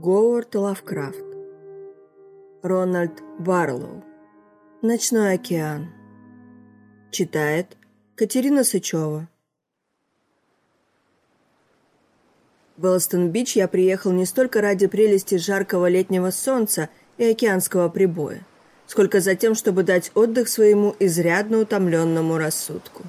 Говард Лавкрафт. Рональд Барлоу. Ночной океан. Читает Катерина Сычева. В Элстон-Бич я приехал не столько ради прелести жаркого летнего солнца и океанского прибоя, сколько за тем, чтобы дать отдых своему изрядно утомленному рассудку.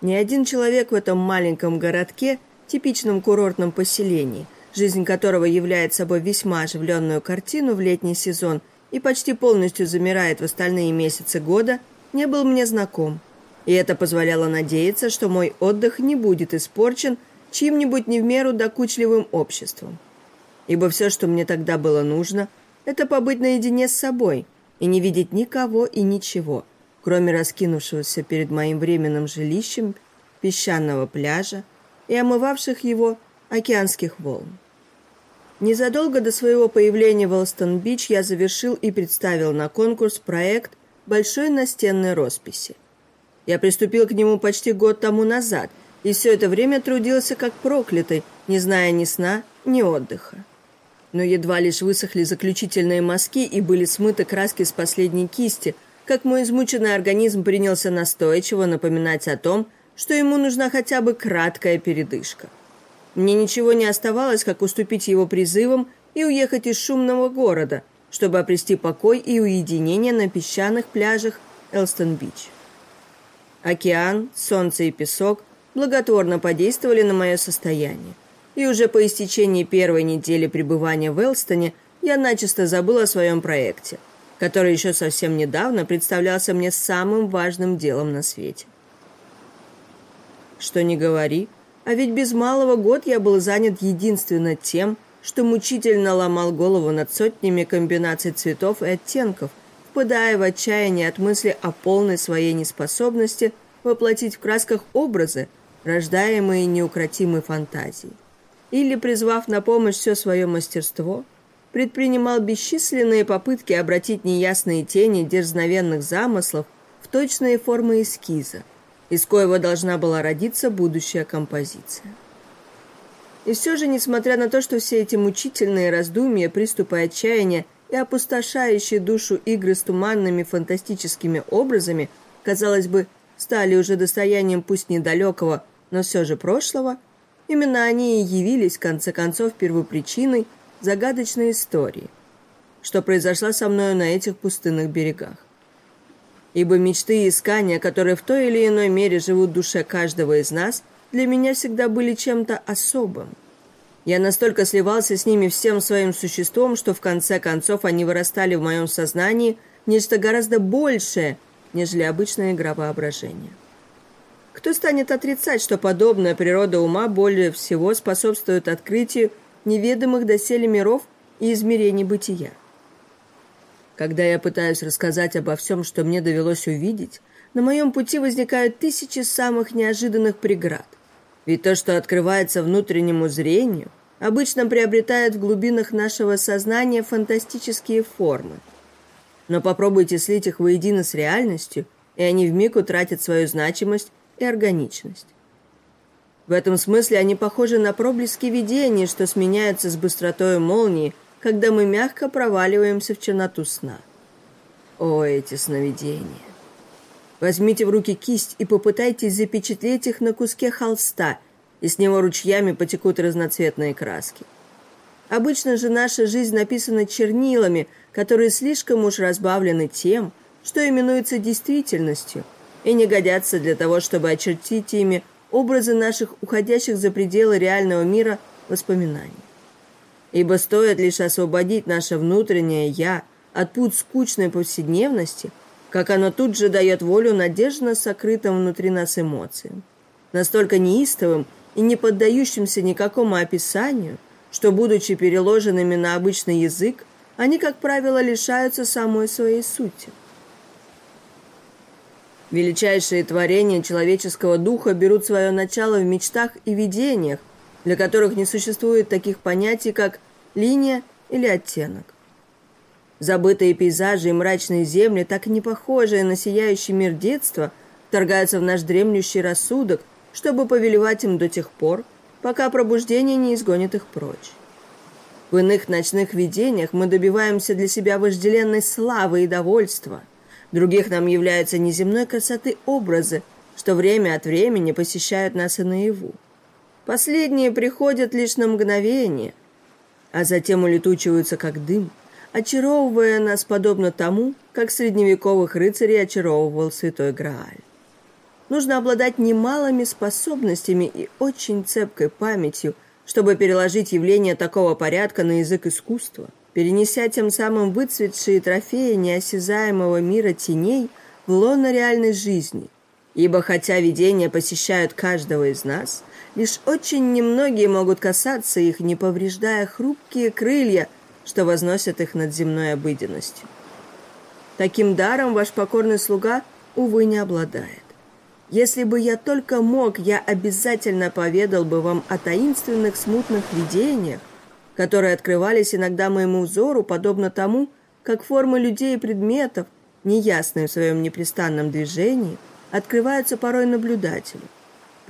Ни один человек в этом маленьком городке, типичном курортном поселении – жизнь которого является собой весьма оживленную картину в летний сезон и почти полностью замирает в остальные месяцы года, не был мне знаком. И это позволяло надеяться, что мой отдых не будет испорчен чьим-нибудь не в меру докучливым обществом. Ибо все, что мне тогда было нужно, это побыть наедине с собой и не видеть никого и ничего, кроме раскинувшегося перед моим временным жилищем песчаного пляжа и омывавших его океанских волн. Незадолго до своего появления в Элстон-Бич я завершил и представил на конкурс проект большой настенной росписи. Я приступил к нему почти год тому назад, и все это время трудился как проклятый, не зная ни сна, ни отдыха. Но едва лишь высохли заключительные мазки и были смыты краски с последней кисти, как мой измученный организм принялся настойчиво напоминать о том, что ему нужна хотя бы краткая передышка. Мне ничего не оставалось, как уступить его призывам и уехать из шумного города, чтобы обрести покой и уединение на песчаных пляжах Элстон-Бич. Океан, солнце и песок благотворно подействовали на мое состояние, и уже по истечении первой недели пребывания в Элстоне я начисто забыл о своем проекте, который еще совсем недавно представлялся мне самым важным делом на свете. Что ни говори, а ведь без малого год я был занят единственно тем, что мучительно ломал голову над сотнями комбинаций цветов и оттенков, впадая в отчаяние от мысли о полной своей неспособности воплотить в красках образы, рождаемые неукротимой фантазией. Или, призвав на помощь все свое мастерство, предпринимал бесчисленные попытки обратить неясные тени дерзновенных замыслов в точные формы эскиза, из коего должна была родиться будущая композиция. И все же, несмотря на то, что все эти мучительные раздумья, приступы отчаяния и опустошающие душу игры с туманными фантастическими образами, казалось бы, стали уже достоянием пусть недалекого, но все же прошлого, именно они и явились, в конце концов, первопричиной загадочной истории, что произошла со мною на этих пустынных берегах ибо мечты и искания, которые в той или иной мере живут в душе каждого из нас, для меня всегда были чем-то особым. Я настолько сливался с ними всем своим существом, что в конце концов они вырастали в моем сознании нечто гораздо большее, нежели обычная игра воображения. Кто станет отрицать, что подобная природа ума более всего способствует открытию неведомых доселе миров и измерений бытия? Когда я пытаюсь рассказать обо всем, что мне довелось увидеть, на моем пути возникают тысячи самых неожиданных преград. Ведь то, что открывается внутреннему зрению, обычно приобретает в глубинах нашего сознания фантастические формы. Но попробуйте слить их воедино с реальностью, и они вмиг утратят свою значимость и органичность. В этом смысле они похожи на проблески видения, что сменяются с быстротой молнии – когда мы мягко проваливаемся в черноту сна. О, эти сновидения! Возьмите в руки кисть и попытайтесь запечатлеть их на куске холста, и с него ручьями потекут разноцветные краски. Обычно же наша жизнь написана чернилами, которые слишком уж разбавлены тем, что именуется действительностью, и не годятся для того, чтобы очертить ими образы наших уходящих за пределы реального мира воспоминаний. Ибо стоит лишь освободить наше внутреннее «я» от пут скучной повседневности, как оно тут же дает волю надежно сокрытым внутри нас эмоциям, настолько неистовым и не поддающимся никакому описанию, что, будучи переложенными на обычный язык, они, как правило, лишаются самой своей сути. Величайшие творения человеческого духа берут свое начало в мечтах и видениях, для которых не существует таких понятий, как линия или оттенок. Забытые пейзажи и мрачные земли, так и не похожие на сияющий мир детства, вторгаются в наш дремлющий рассудок, чтобы повелевать им до тех пор, пока пробуждение не изгонит их прочь. В иных ночных видениях мы добиваемся для себя вожделенной славы и довольства. Других нам являются неземной красоты образы, что время от времени посещают нас и наяву. Последние приходят лишь на мгновение, а затем улетучиваются как дым, очаровывая нас подобно тому, как средневековых рыцарей очаровывал святой Грааль. Нужно обладать немалыми способностями и очень цепкой памятью, чтобы переложить явление такого порядка на язык искусства, перенеся тем самым выцветшие трофеи неосязаемого мира теней в лоно реальной жизни. Ибо хотя видения посещают каждого из нас, лишь очень немногие могут касаться их, не повреждая хрупкие крылья, что возносят их над земной обыденностью. Таким даром ваш покорный слуга, увы, не обладает. Если бы я только мог, я обязательно поведал бы вам о таинственных смутных видениях, которые открывались иногда моему взору, подобно тому, как формы людей и предметов, неясные в своем непрестанном движении, открываются порой наблюдателю,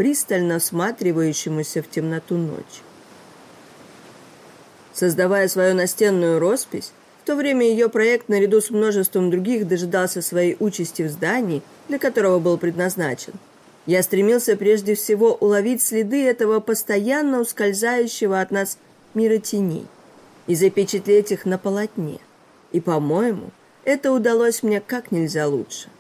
пристально всматривающемуся в темноту ночи. Создавая свою настенную роспись, в то время ее проект наряду с множеством других дожидался своей участи в здании, для которого был предназначен. Я стремился прежде всего уловить следы этого постоянно ускользающего от нас мира теней и запечатлеть их на полотне. И, по-моему, это удалось мне как нельзя лучше.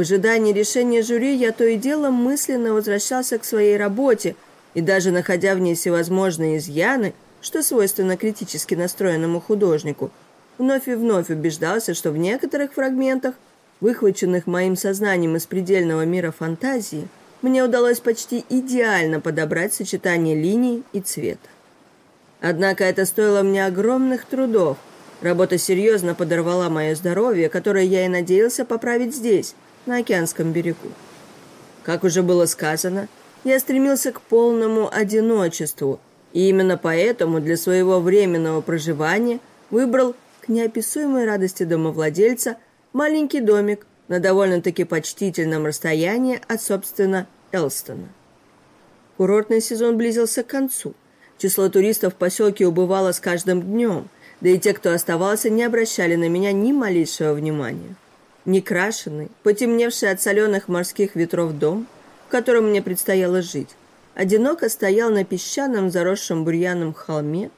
В ожидании решения жюри я то и дело мысленно возвращался к своей работе и даже находя в ней всевозможные изъяны, что свойственно критически настроенному художнику, вновь и вновь убеждался, что в некоторых фрагментах, выхваченных моим сознанием из предельного мира фантазии, мне удалось почти идеально подобрать сочетание линий и цвета. Однако это стоило мне огромных трудов. Работа серьезно подорвала мое здоровье, которое я и надеялся поправить здесь, на океанском берегу. Как уже было сказано, я стремился к полному одиночеству, и именно поэтому для своего временного проживания выбрал к неописуемой радости домовладельца маленький домик на довольно-таки почтительном расстоянии от, собственно, Элстона. Курортный сезон близился к концу. Число туристов в поселке убывало с каждым днем, да и те, кто оставался, не обращали на меня ни малейшего внимания. Некрашенный, потемневший от соленых морских ветров дом, в котором мне предстояло жить, одиноко стоял на песчаном заросшем бурьяном холме,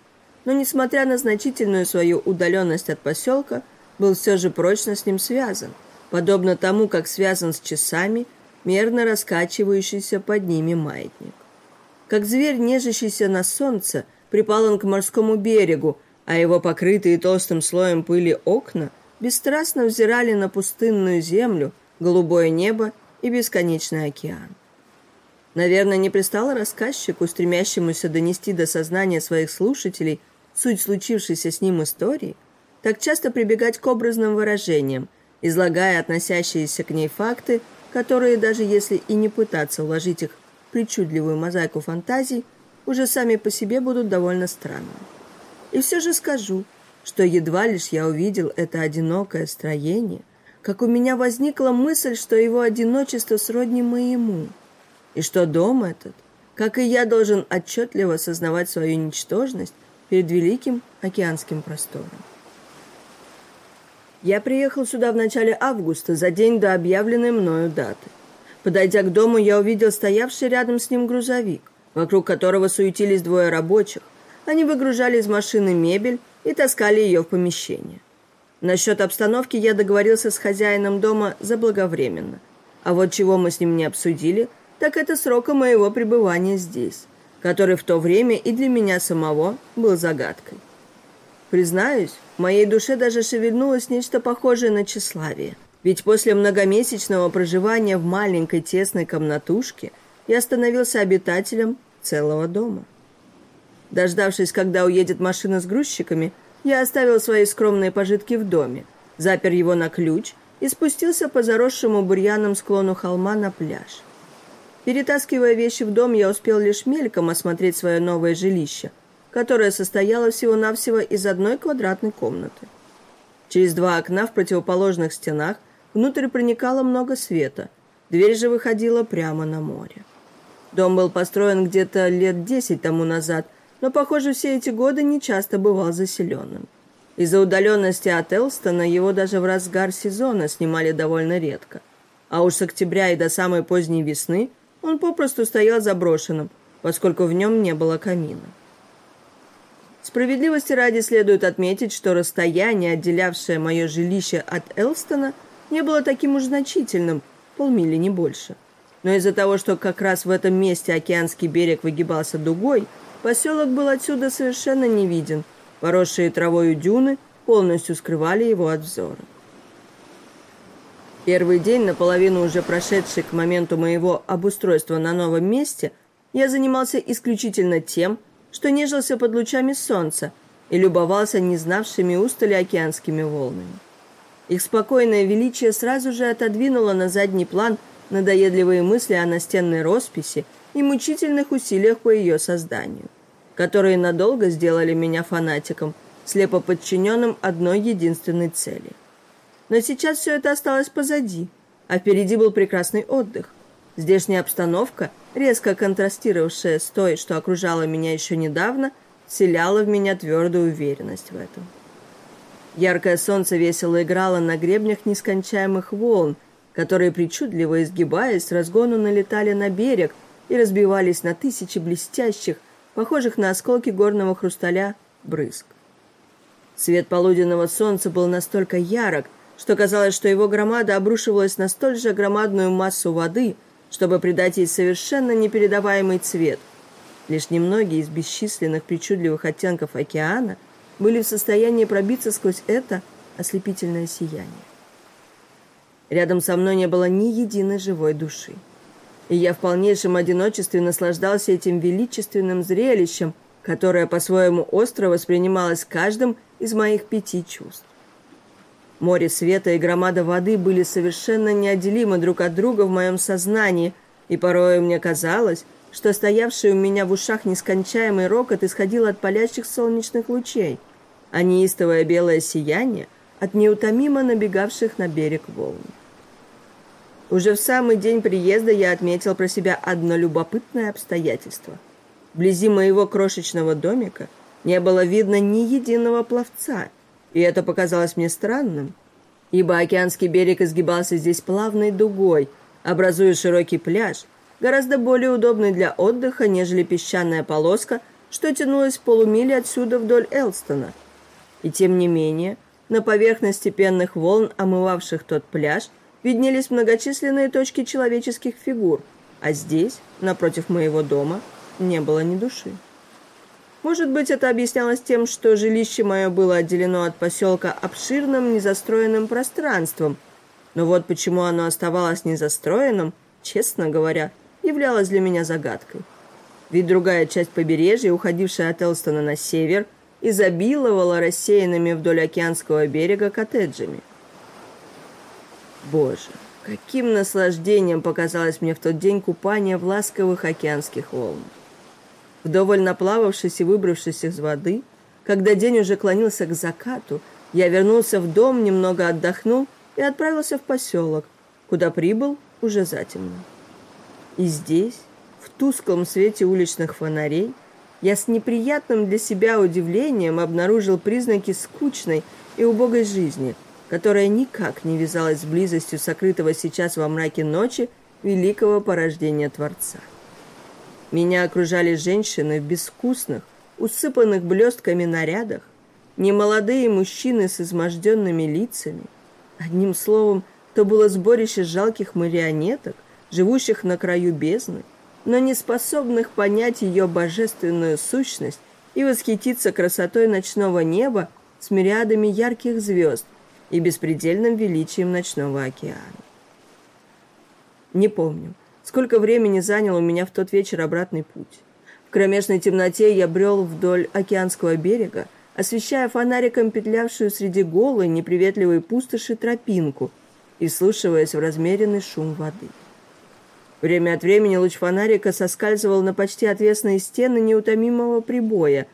но, несмотря на значительную свою удаленность от поселка, был все же прочно с ним связан, подобно тому, как связан с часами, мерно раскачивающийся под ними маятник. Как зверь, нежащийся на солнце, припал он к морскому берегу, а его покрытые толстым слоем пыли окна бесстрастно взирали на пустынную землю, голубое небо и бесконечный океан. Наверное, не пристало рассказчику, стремящемуся донести до сознания своих слушателей – суть случившейся с ним истории, так часто прибегать к образным выражениям, излагая относящиеся к ней факты, которые, даже если и не пытаться уложить их в причудливую мозаику фантазий, уже сами по себе будут довольно странными. И все же скажу, что едва лишь я увидел это одинокое строение, как у меня возникла мысль, что его одиночество сродни моему, и что дом этот, как и я, должен отчетливо осознавать свою ничтожность перед великим океанским простором. Я приехал сюда в начале августа, за день до объявленной мною даты. Подойдя к дому, я увидел стоявший рядом с ним грузовик, вокруг которого суетились двое рабочих. Они выгружали из машины мебель и таскали ее в помещение. Насчет обстановки я договорился с хозяином дома заблаговременно. А вот чего мы с ним не обсудили, так это срока моего пребывания здесь который в то время и для меня самого был загадкой. Признаюсь, в моей душе даже шевельнулось нечто похожее на тщеславие. Ведь после многомесячного проживания в маленькой тесной комнатушке я становился обитателем целого дома. Дождавшись, когда уедет машина с грузчиками, я оставил свои скромные пожитки в доме, запер его на ключ и спустился по заросшему бурьяном склону холма на пляж. Перетаскивая вещи в дом, я успел лишь мельком осмотреть свое новое жилище, которое состояло всего-навсего из одной квадратной комнаты. Через два окна в противоположных стенах внутрь проникало много света, дверь же выходила прямо на море. Дом был построен где-то лет десять тому назад, но, похоже, все эти годы не часто бывал заселенным. Из-за удаленности от Элстона его даже в разгар сезона снимали довольно редко. А уж с октября и до самой поздней весны он попросту стоял заброшенным, поскольку в нем не было камина. Справедливости ради следует отметить, что расстояние, отделявшее мое жилище от Элстона, не было таким уж значительным, полмили не больше. Но из-за того, что как раз в этом месте океанский берег выгибался дугой, поселок был отсюда совершенно не виден. Поросшие травою дюны полностью скрывали его от взора. Первый день, наполовину уже прошедший к моменту моего обустройства на новом месте, я занимался исключительно тем, что нежился под лучами солнца и любовался незнавшими устали океанскими волнами. Их спокойное величие сразу же отодвинуло на задний план – надоедливые мысли о настенной росписи и мучительных усилиях по ее созданию, которые надолго сделали меня фанатиком, слепо подчиненным одной единственной цели. Но сейчас все это осталось позади, а впереди был прекрасный отдых. Здешняя обстановка, резко контрастировавшая с той, что окружала меня еще недавно, вселяла в меня твердую уверенность в этом. Яркое солнце весело играло на гребнях нескончаемых волн, которые, причудливо изгибаясь, разгону налетали на берег и разбивались на тысячи блестящих, похожих на осколки горного хрусталя, брызг. Свет полуденного солнца был настолько ярок, что казалось, что его громада обрушивалась на столь же громадную массу воды, чтобы придать ей совершенно непередаваемый цвет. Лишь немногие из бесчисленных причудливых оттенков океана были в состоянии пробиться сквозь это ослепительное сияние. Рядом со мной не было ни единой живой души. И я в полнейшем одиночестве наслаждался этим величественным зрелищем, которое по-своему остро воспринималось каждым из моих пяти чувств. Море света и громада воды были совершенно неотделимы друг от друга в моем сознании, и порой мне казалось, что стоявший у меня в ушах нескончаемый рокот исходил от палящих солнечных лучей, а неистовое белое сияние — от неутомимо набегавших на берег волн. Уже в самый день приезда я отметил про себя одно любопытное обстоятельство. Вблизи моего крошечного домика не было видно ни единого пловца, и это показалось мне странным, ибо океанский берег изгибался здесь плавной дугой, образуя широкий пляж, гораздо более удобный для отдыха, нежели песчаная полоска, что тянулась полумили отсюда вдоль Элстона. И тем не менее, на поверхности пенных волн, омывавших тот пляж, виднелись многочисленные точки человеческих фигур, а здесь, напротив моего дома, не было ни души. Может быть, это объяснялось тем, что жилище мое было отделено от поселка обширным незастроенным пространством, но вот почему оно оставалось незастроенным, честно говоря, являлось для меня загадкой. Ведь другая часть побережья, уходившая от Элстона на север, изобиловала рассеянными вдоль океанского берега коттеджами – Боже, каким наслаждением показалось мне в тот день купание в ласковых океанских волнах. Вдоволь наплававшись и выбравшись из воды, когда день уже клонился к закату, я вернулся в дом, немного отдохнул и отправился в поселок, куда прибыл уже затемно. И здесь, в тусклом свете уличных фонарей, я с неприятным для себя удивлением обнаружил признаки скучной и убогой жизни – которая никак не вязалась с близостью сокрытого сейчас во мраке ночи великого порождения Творца. Меня окружали женщины в безвкусных, усыпанных блестками нарядах, немолодые мужчины с изможденными лицами. Одним словом, то было сборище жалких марионеток, живущих на краю бездны, но не способных понять ее божественную сущность и восхититься красотой ночного неба с мириадами ярких звезд, и беспредельным величием ночного океана. Не помню, сколько времени занял у меня в тот вечер обратный путь. В кромешной темноте я брел вдоль океанского берега, освещая фонариком петлявшую среди голой неприветливой пустоши тропинку и слушаясь в размеренный шум воды. Время от времени луч фонарика соскальзывал на почти отвесные стены неутомимого прибоя,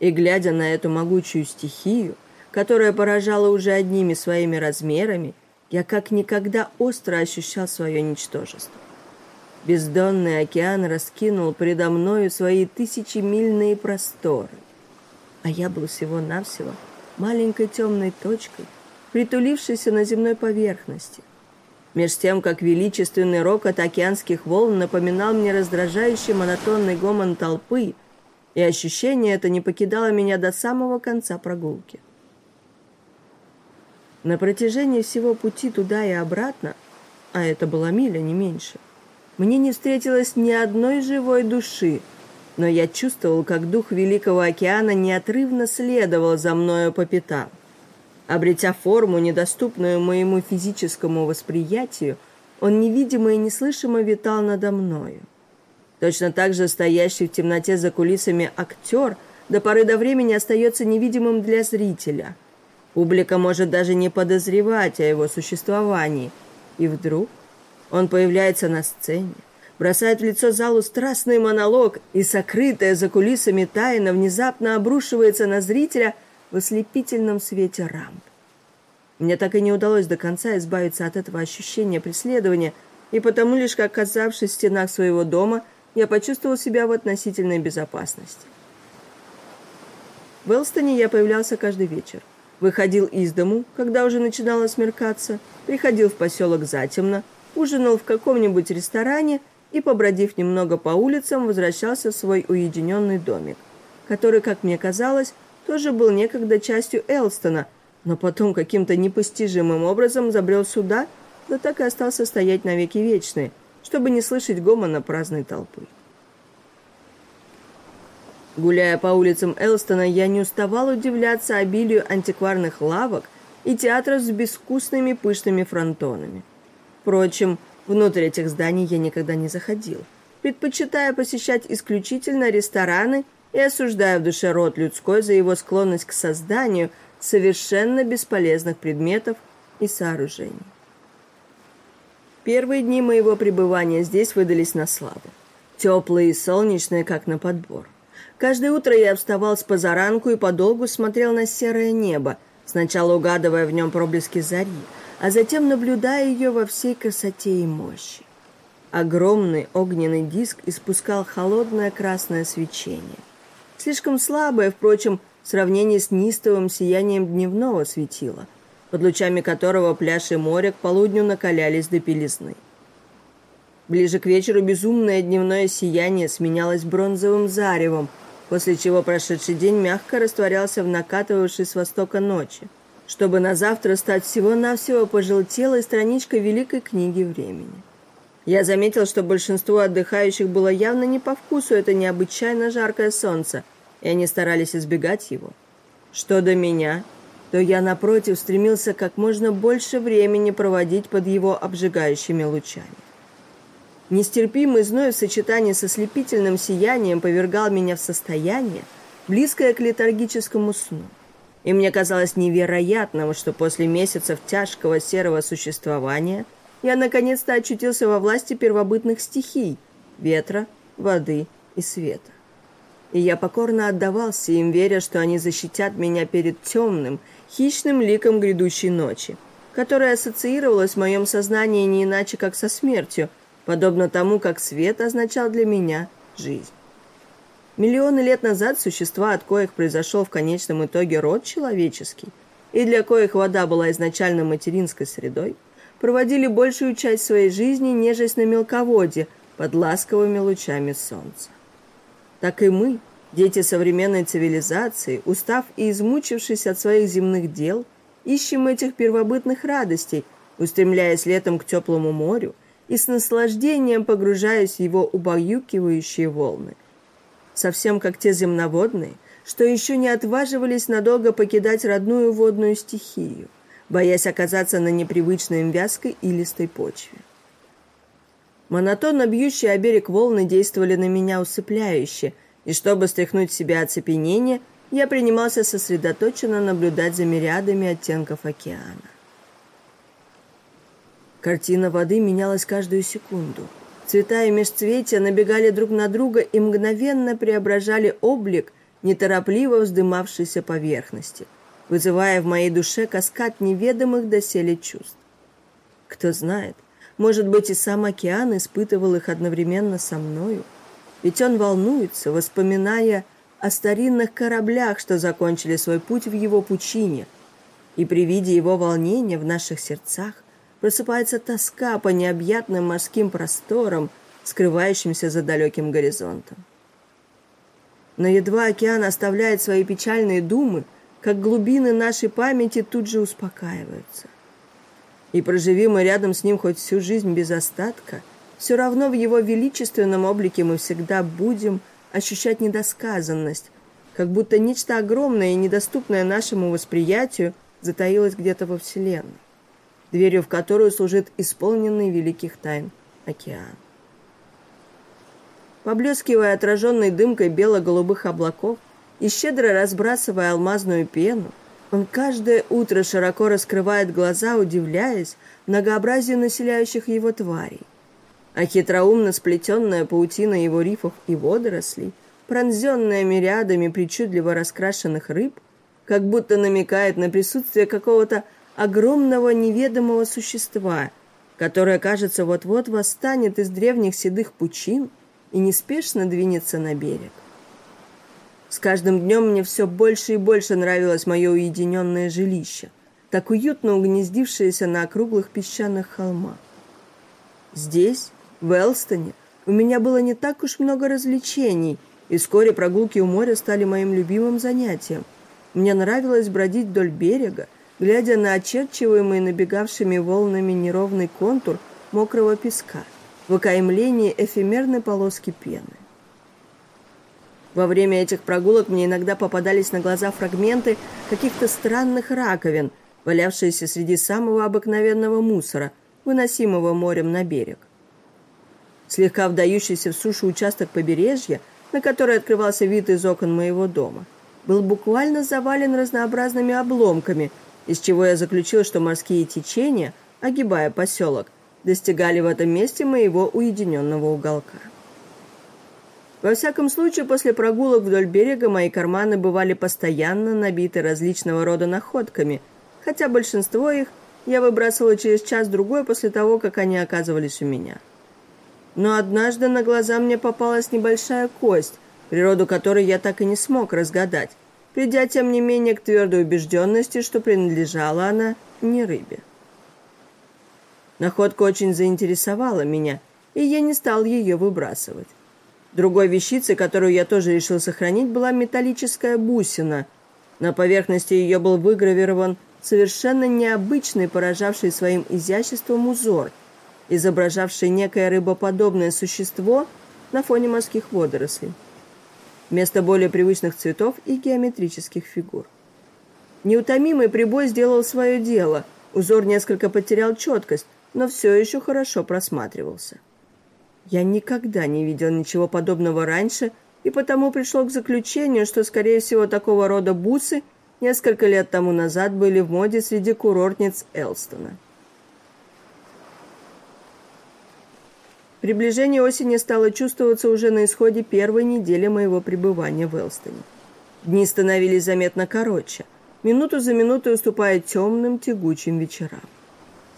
и, глядя на эту могучую стихию, которая поражала уже одними своими размерами, я как никогда остро ощущал свое ничтожество. Бездонный океан раскинул предо мною свои тысячемильные просторы. А я был всего-навсего маленькой темной точкой, притулившейся на земной поверхности. Меж тем, как величественный рокот океанских волн напоминал мне раздражающий монотонный гомон толпы, и ощущение это не покидало меня до самого конца прогулки. На протяжении всего пути туда и обратно, а это была миля не меньше, мне не встретилось ни одной живой души, но я чувствовал, как дух Великого океана неотрывно следовал за мною по пятам. Обретя форму, недоступную моему физическому восприятию, он невидимо и неслышимо витал надо мною. Точно так же стоящий в темноте за кулисами актер до поры до времени остается невидимым для зрителя. Публика может даже не подозревать о его существовании. И вдруг он появляется на сцене, бросает в лицо залу страстный монолог, и сокрытая за кулисами тайна внезапно обрушивается на зрителя в ослепительном свете рамп. Мне так и не удалось до конца избавиться от этого ощущения преследования, и потому лишь оказавшись в стенах своего дома, я почувствовал себя в относительной безопасности. В Элстоне я появлялся каждый вечер. Выходил из дому, когда уже начинало смеркаться, приходил в поселок затемно, ужинал в каком-нибудь ресторане и, побродив немного по улицам, возвращался в свой уединенный домик, который, как мне казалось, тоже был некогда частью Элстона, но потом каким-то непостижимым образом забрел сюда, да так и остался стоять навеки вечные, чтобы не слышать гомона праздной толпы. Гуляя по улицам Элстона, я не уставал удивляться обилию антикварных лавок и театров с безвкусными пышными фронтонами – Впрочем, внутрь этих зданий я никогда не заходил, предпочитая посещать исключительно рестораны и осуждая в душе род людской за его склонность к созданию совершенно бесполезных предметов и сооружений. Первые дни моего пребывания здесь выдались на славу. Теплые и солнечные, как на подбор. Каждое утро я вставал с позаранку и подолгу смотрел на серое небо, сначала угадывая в нем проблески зари, а затем наблюдая ее во всей красоте и мощи. Огромный огненный диск испускал холодное красное свечение. Слишком слабое, впрочем, в сравнении с нистовым сиянием дневного светила, под лучами которого пляж и море к полудню накалялись до пелизны. Ближе к вечеру безумное дневное сияние сменялось бронзовым заревом, после чего прошедший день мягко растворялся в накатывавшей с востока ночи чтобы на завтра стать всего-навсего пожелтелой страничкой великой книги времени. Я заметил, что большинству отдыхающих было явно не по вкусу это необычайно жаркое солнце, и они старались избегать его. Что до меня, то я, напротив, стремился как можно больше времени проводить под его обжигающими лучами. Нестерпимый зной в сочетании со слепительным сиянием повергал меня в состояние, близкое к летаргическому сну и мне казалось невероятным, что после месяцев тяжкого серого существования я наконец-то очутился во власти первобытных стихий – ветра, воды и света. И я покорно отдавался им, веря, что они защитят меня перед темным, хищным ликом грядущей ночи, которая ассоциировалась в моем сознании не иначе, как со смертью, подобно тому, как свет означал для меня жизнь. Миллионы лет назад существа, от коих произошел в конечном итоге род человеческий, и для коих вода была изначально материнской средой, проводили большую часть своей жизни, нежесть на мелководье, под ласковыми лучами солнца. Так и мы, дети современной цивилизации, устав и измучившись от своих земных дел, ищем этих первобытных радостей, устремляясь летом к теплому морю и с наслаждением погружаясь в его убаюкивающие волны, совсем как те земноводные, что еще не отваживались надолго покидать родную водную стихию, боясь оказаться на непривычной им вязкой и листой почве. Монотонно бьющие о берег волны действовали на меня усыпляюще, и чтобы стряхнуть с себя оцепенение, я принимался сосредоточенно наблюдать за мириадами оттенков океана. Картина воды менялась каждую секунду – Цвета и межцветия набегали друг на друга и мгновенно преображали облик неторопливо вздымавшейся поверхности, вызывая в моей душе каскад неведомых доселе чувств. Кто знает, Может быть, и сам океан испытывал их одновременно со мною? Ведь он волнуется, воспоминая о старинных кораблях, что закончили свой путь в его пучине. И при виде его волнения в наших сердцах просыпается тоска по необъятным морским просторам, скрывающимся за далеким горизонтом. Но едва океан оставляет свои печальные думы, как глубины нашей памяти тут же успокаиваются. И проживи мы рядом с ним хоть всю жизнь без остатка, все равно в его величественном облике мы всегда будем ощущать недосказанность, как будто нечто огромное и недоступное нашему восприятию затаилось где-то во Вселенной дверью в которую служит исполненный великих тайн океан. Поблескивая отраженной дымкой бело-голубых облаков и щедро разбрасывая алмазную пену, он каждое утро широко раскрывает глаза, удивляясь многообразию населяющих его тварей. А хитроумно сплетенная паутина его рифов и водорослей, пронзенная мириадами причудливо раскрашенных рыб, как будто намекает на присутствие какого-то огромного неведомого существа, которое, кажется, вот-вот восстанет из древних седых пучин и неспешно двинется на берег. С каждым днем мне все больше и больше нравилось мое уединенное жилище, так уютно угнездившееся на округлых песчаных холмах. Здесь, в Элстоне, у меня было не так уж много развлечений, и вскоре прогулки у моря стали моим любимым занятием. Мне нравилось бродить вдоль берега, глядя на очерчиваемый набегавшими волнами неровный контур мокрого песка в окаймлении эфемерной полоски пены. Во время этих прогулок мне иногда попадались на глаза фрагменты каких-то странных раковин, валявшиеся среди самого обыкновенного мусора, выносимого морем на берег. Слегка вдающийся в сушу участок побережья, на который открывался вид из окон моего дома, был буквально завален разнообразными обломками – из чего я заключил, что морские течения, огибая поселок, достигали в этом месте моего уединенного уголка. Во всяком случае, после прогулок вдоль берега мои карманы бывали постоянно набиты различного рода находками, хотя большинство их я выбрасывала через час-другой после того, как они оказывались у меня. Но однажды на глаза мне попалась небольшая кость, природу которой я так и не смог разгадать, придя, тем не менее, к твердой убежденности, что принадлежала она не рыбе. Находка очень заинтересовала меня, и я не стал ее выбрасывать. Другой вещицей, которую я тоже решил сохранить, была металлическая бусина. На поверхности ее был выгравирован совершенно необычный, поражавший своим изяществом узор, изображавший некое рыбоподобное существо на фоне морских водорослей вместо более привычных цветов и геометрических фигур. Неутомимый прибой сделал свое дело, узор несколько потерял четкость, но все еще хорошо просматривался. Я никогда не видел ничего подобного раньше, и потому пришло к заключению, что, скорее всего, такого рода бусы несколько лет тому назад были в моде среди курортниц Элстона. Приближение осени стало чувствоваться уже на исходе первой недели моего пребывания в Элстоне. Дни становились заметно короче, минуту за минутой уступая темным тягучим вечерам.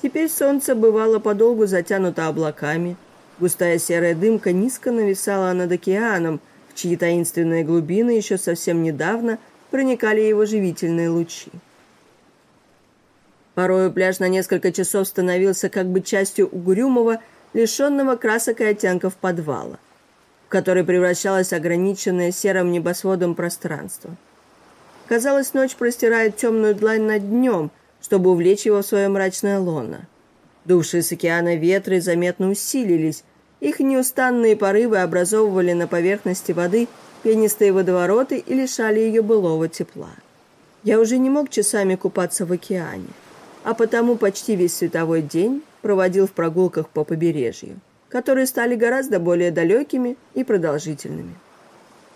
Теперь солнце бывало подолгу затянуто облаками, густая серая дымка низко нависала над океаном, в чьи таинственные глубины еще совсем недавно проникали его живительные лучи. Порою пляж на несколько часов становился как бы частью угрюмого лишенного красок и оттенков подвала, в который превращалось ограниченное серым небосводом пространство. Казалось, ночь простирает темную длань над днем, чтобы увлечь его в свое мрачное лоно. Дувшие с океана ветры заметно усилились, их неустанные порывы образовывали на поверхности воды пенистые водовороты и лишали ее былого тепла. Я уже не мог часами купаться в океане, а потому почти весь световой день проводил в прогулках по побережью, которые стали гораздо более далекими и продолжительными.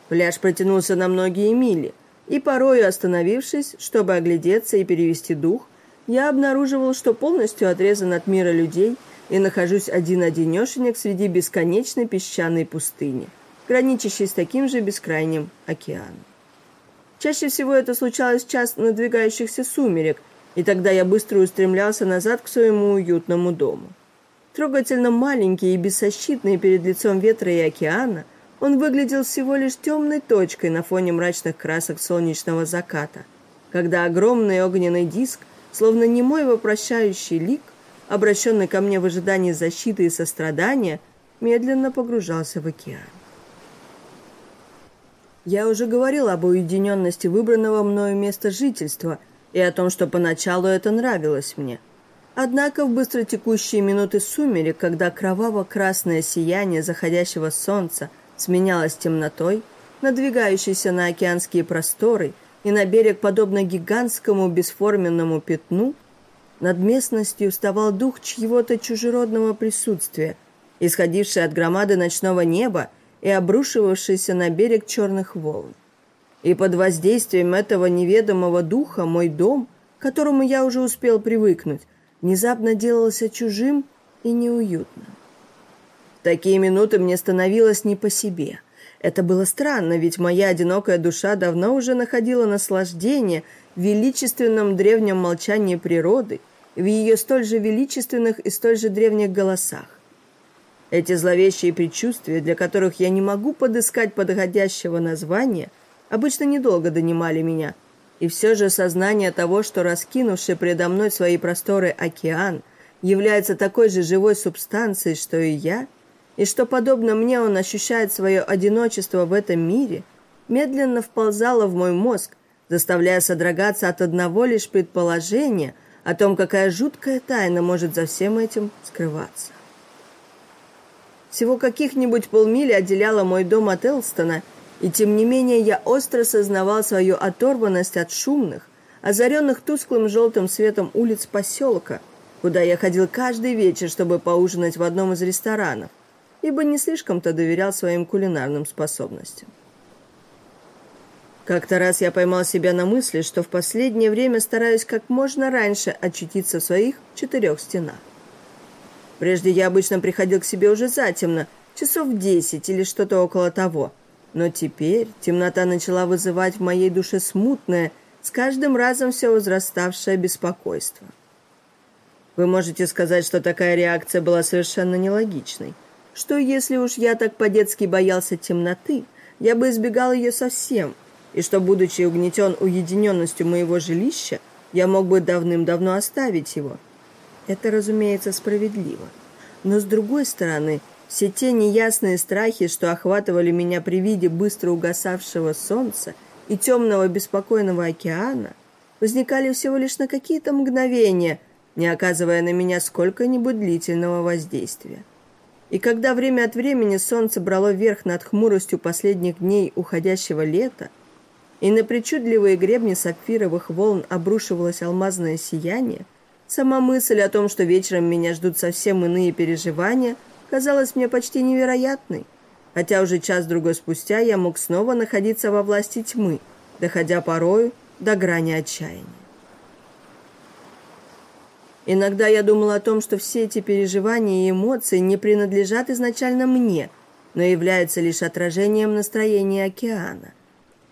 Пляж протянулся на многие мили, и порою остановившись, чтобы оглядеться и перевести дух, я обнаруживал, что полностью отрезан от мира людей и нахожусь один-одинешенек среди бесконечной песчаной пустыни, граничащей с таким же бескрайним океаном. Чаще всего это случалось в час надвигающихся сумерек, и тогда я быстро устремлялся назад к своему уютному дому. Трогательно маленький и бессощитный перед лицом ветра и океана, он выглядел всего лишь темной точкой на фоне мрачных красок солнечного заката, когда огромный огненный диск, словно немой вопрощающий лик, обращенный ко мне в ожидании защиты и сострадания, медленно погружался в океан. Я уже говорил об уединенности выбранного мною места жительства и о том, что поначалу это нравилось мне – Однако в быстротекущие минуты сумерек, когда кроваво-красное сияние заходящего солнца сменялось темнотой, надвигающейся на океанские просторы и на берег, подобно гигантскому бесформенному пятну, над местностью вставал дух чьего-то чужеродного присутствия, исходивший от громады ночного неба и обрушивавшийся на берег черных волн. И под воздействием этого неведомого духа мой дом, к которому я уже успел привыкнуть, внезапно делался чужим и неуютным. В такие минуты мне становилось не по себе. Это было странно, ведь моя одинокая душа давно уже находила наслаждение в величественном древнем молчании природы, в ее столь же величественных и столь же древних голосах. Эти зловещие предчувствия, для которых я не могу подыскать подходящего названия, обычно недолго донимали меня – и все же сознание того, что раскинувший предо мной свои просторы океан является такой же живой субстанцией, что и я, и что, подобно мне, он ощущает свое одиночество в этом мире, медленно вползало в мой мозг, заставляя содрогаться от одного лишь предположения о том, какая жуткая тайна может за всем этим скрываться. Всего каких-нибудь полмили отделяло мой дом от Элстона – и тем не менее я остро сознавал свою оторванность от шумных, озаренных тусклым желтым светом улиц поселка, куда я ходил каждый вечер, чтобы поужинать в одном из ресторанов, ибо не слишком-то доверял своим кулинарным способностям. Как-то раз я поймал себя на мысли, что в последнее время стараюсь как можно раньше очутиться в своих четырех стенах. Прежде я обычно приходил к себе уже затемно, часов десять или что-то около того – но теперь темнота начала вызывать в моей душе смутное, с каждым разом все возраставшее беспокойство. Вы можете сказать, что такая реакция была совершенно нелогичной. Что если уж я так по-детски боялся темноты, я бы избегал ее совсем, и что, будучи угнетен уединенностью моего жилища, я мог бы давным-давно оставить его. Это, разумеется, справедливо. Но, с другой стороны, все те неясные страхи, что охватывали меня при виде быстро угасавшего солнца и темного беспокойного океана, возникали всего лишь на какие-то мгновения, не оказывая на меня сколько-нибудь длительного воздействия. И когда время от времени солнце брало верх над хмуростью последних дней уходящего лета, и на причудливые гребни сапфировых волн обрушивалось алмазное сияние, сама мысль о том, что вечером меня ждут совсем иные переживания – казалась мне почти невероятной, хотя уже час-другой спустя я мог снова находиться во власти тьмы, доходя порою до грани отчаяния. Иногда я думал о том, что все эти переживания и эмоции не принадлежат изначально мне, но являются лишь отражением настроения океана.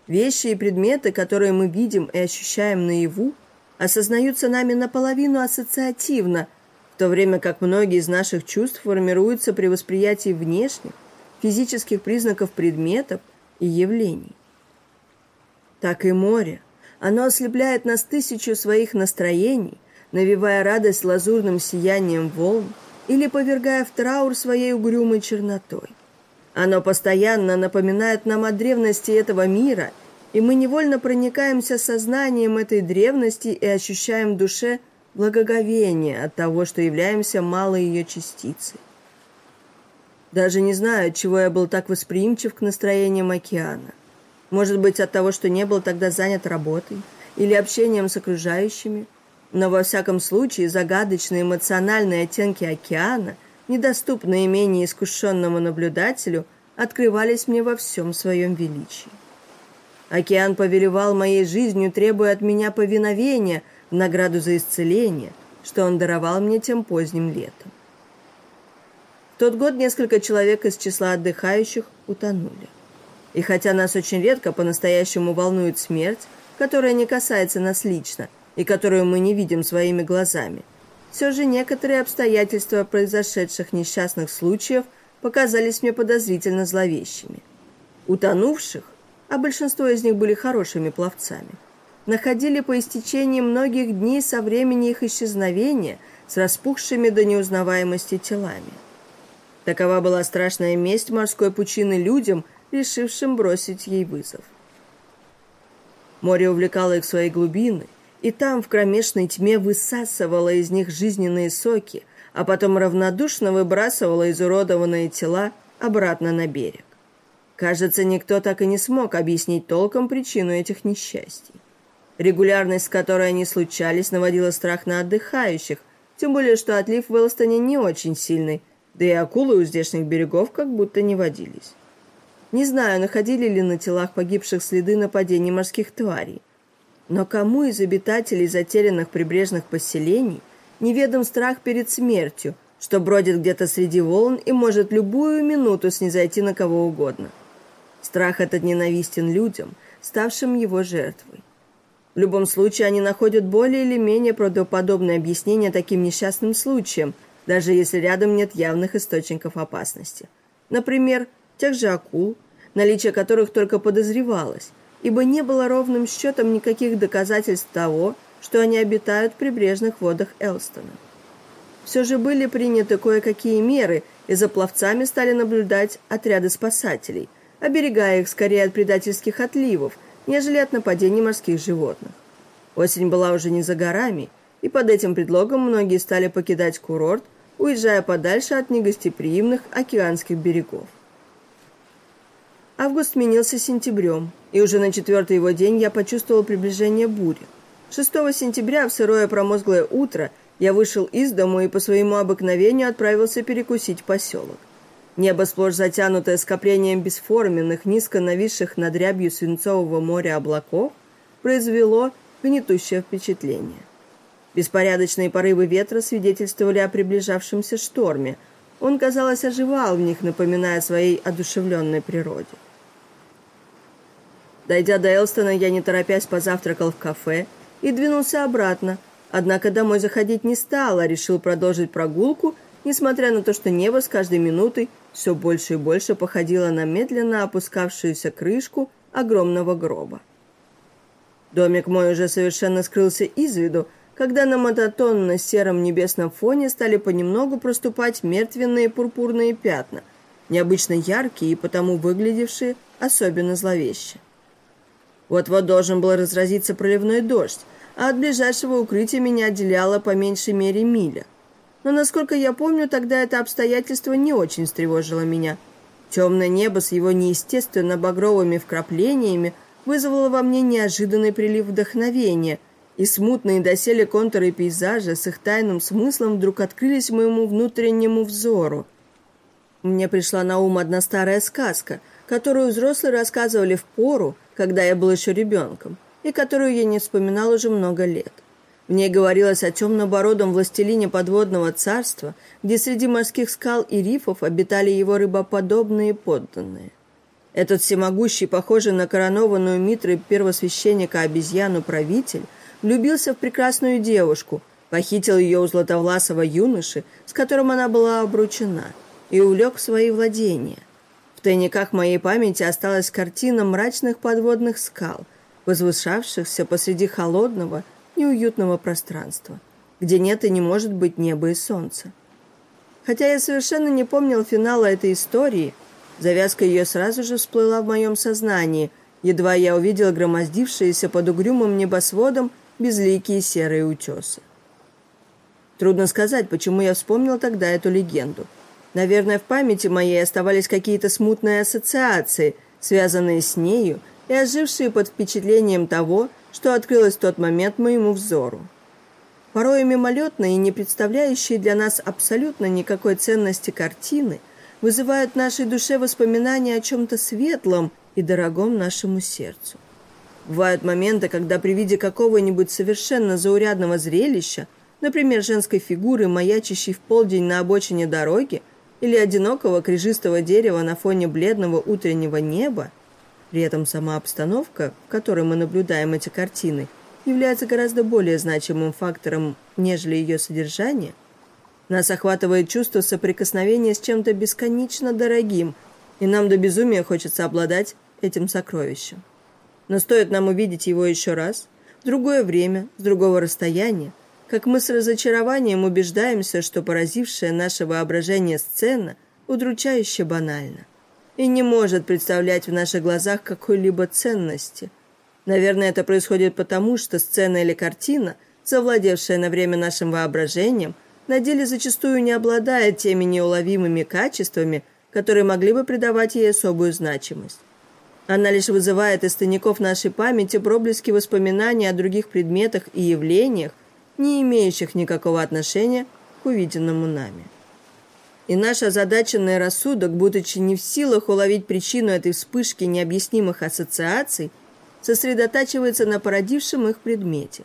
Вещи и предметы, которые мы видим и ощущаем наяву, осознаются нами наполовину ассоциативно – то время как многие из наших чувств формируются при восприятии внешних, физических признаков предметов и явлений. Так и море. Оно ослепляет нас тысячу своих настроений, навевая радость лазурным сиянием волн или повергая в траур своей угрюмой чернотой. Оно постоянно напоминает нам о древности этого мира, и мы невольно проникаемся сознанием этой древности и ощущаем в душе благоговение от того, что являемся малой ее частицей. Даже не знаю, чего я был так восприимчив к настроениям океана. Может быть, от того, что не был тогда занят работой или общением с окружающими, но во всяком случае загадочные эмоциональные оттенки океана, недоступные менее искушенному наблюдателю, открывались мне во всем своем величии. Океан повелевал моей жизнью, требуя от меня повиновения – награду за исцеление, что он даровал мне тем поздним летом. В тот год несколько человек из числа отдыхающих утонули. И хотя нас очень редко по-настоящему волнует смерть, которая не касается нас лично и которую мы не видим своими глазами, все же некоторые обстоятельства произошедших несчастных случаев показались мне подозрительно зловещими. Утонувших, а большинство из них были хорошими пловцами, находили по истечении многих дней со времени их исчезновения с распухшими до неузнаваемости телами. Такова была страшная месть морской пучины людям, решившим бросить ей вызов. Море увлекало их в свои глубины, и там в кромешной тьме высасывало из них жизненные соки, а потом равнодушно выбрасывало изуродованные тела обратно на берег. Кажется, никто так и не смог объяснить толком причину этих несчастий. Регулярность, с которой они случались, наводила страх на отдыхающих, тем более, что отлив в Элстоне не очень сильный, да и акулы у здешних берегов как будто не водились. Не знаю, находили ли на телах погибших следы нападений морских тварей. Но кому из обитателей затерянных прибрежных поселений неведом страх перед смертью, что бродит где-то среди волн и может любую минуту снизойти на кого угодно? Страх этот ненавистен людям, ставшим его жертвой. В любом случае, они находят более или менее правдоподобное объяснение таким несчастным случаям, даже если рядом нет явных источников опасности. Например, тех же акул, наличие которых только подозревалось, ибо не было ровным счетом никаких доказательств того, что они обитают в прибрежных водах Элстона. Все же были приняты кое-какие меры, и за пловцами стали наблюдать отряды спасателей, оберегая их скорее от предательских отливов, нежели от нападений морских животных. Осень была уже не за горами, и под этим предлогом многие стали покидать курорт, уезжая подальше от негостеприимных океанских берегов. Август сменился сентябрем, и уже на четвертый его день я почувствовал приближение бури. 6 сентября в сырое промозглое утро я вышел из дому и по своему обыкновению отправился перекусить поселок. Небо, сплошь затянутое скоплением бесформенных, низко нависших над рябью свинцового моря облаков, произвело гнетущее впечатление. Беспорядочные порывы ветра свидетельствовали о приближавшемся шторме. Он, казалось, оживал в них, напоминая своей одушевленной природе. Дойдя до Элстона, я не торопясь позавтракал в кафе и двинулся обратно. Однако домой заходить не стал, а решил продолжить прогулку, несмотря на то, что небо с каждой минутой все больше и больше походило на медленно опускавшуюся крышку огромного гроба. Домик мой уже совершенно скрылся из виду, когда на монотонно-сером небесном фоне стали понемногу проступать мертвенные пурпурные пятна, необычно яркие и потому выглядевшие особенно зловеще. Вот-вот должен был разразиться проливной дождь, а от ближайшего укрытия меня отделяло по меньшей мере миля. Но, насколько я помню, тогда это обстоятельство не очень встревожило меня. Темное небо с его неестественно багровыми вкраплениями вызвало во мне неожиданный прилив вдохновения, и смутные доселе контуры пейзажа с их тайным смыслом вдруг открылись моему внутреннему взору. Мне пришла на ум одна старая сказка, которую взрослые рассказывали в пору, когда я был еще ребенком, и которую я не вспоминал уже много лет. В ней говорилось о темно-бородом властелине подводного царства, где среди морских скал и рифов обитали его рыбоподобные подданные. Этот всемогущий, похожий на коронованную митры первосвященника обезьяну правитель, влюбился в прекрасную девушку, похитил ее у златовласого юноши, с которым она была обручена, и увлек в свои владения. В тайниках моей памяти осталась картина мрачных подводных скал, возвышавшихся посреди холодного, неуютного пространства, где нет и не может быть неба и солнца. Хотя я совершенно не помнил финала этой истории, завязка ее сразу же всплыла в моем сознании, едва я увидел громоздившиеся под угрюмым небосводом безликие серые утесы. Трудно сказать, почему я вспомнил тогда эту легенду – Наверное, в памяти моей оставались какие-то смутные ассоциации, связанные с нею и ожившие под впечатлением того, что открылось в тот момент моему взору. Порой мимолетные и не представляющие для нас абсолютно никакой ценности картины вызывают в нашей душе воспоминания о чем-то светлом и дорогом нашему сердцу. Бывают моменты, когда при виде какого-нибудь совершенно заурядного зрелища, например, женской фигуры, маячащей в полдень на обочине дороги, или одинокого крижистого дерева на фоне бледного утреннего неба, при этом сама обстановка, в которой мы наблюдаем эти картины, является гораздо более значимым фактором, нежели ее содержание, нас охватывает чувство соприкосновения с чем-то бесконечно дорогим, и нам до безумия хочется обладать этим сокровищем. Но стоит нам увидеть его еще раз, в другое время, с другого расстояния, как мы с разочарованием убеждаемся, что поразившая наше воображение сцена удручающе банальна и не может представлять в наших глазах какой-либо ценности. Наверное, это происходит потому, что сцена или картина, завладевшая на время нашим воображением, на деле зачастую не обладает теми неуловимыми качествами, которые могли бы придавать ей особую значимость. Она лишь вызывает из тайников нашей памяти проблески воспоминаний о других предметах и явлениях, не имеющих никакого отношения к увиденному нами. И наш озадаченный рассудок, будучи не в силах уловить причину этой вспышки необъяснимых ассоциаций, сосредотачивается на породившем их предмете,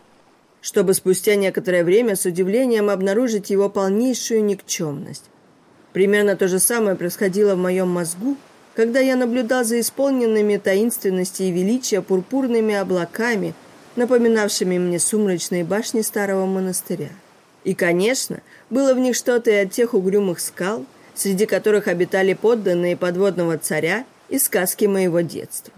чтобы спустя некоторое время с удивлением обнаружить его полнейшую никчемность. Примерно то же самое происходило в моем мозгу, когда я наблюдал за исполненными таинственности и величия пурпурными облаками, напоминавшими мне сумрачные башни старого монастыря. И, конечно, было в них что-то и от тех угрюмых скал, среди которых обитали подданные подводного царя и сказки моего детства.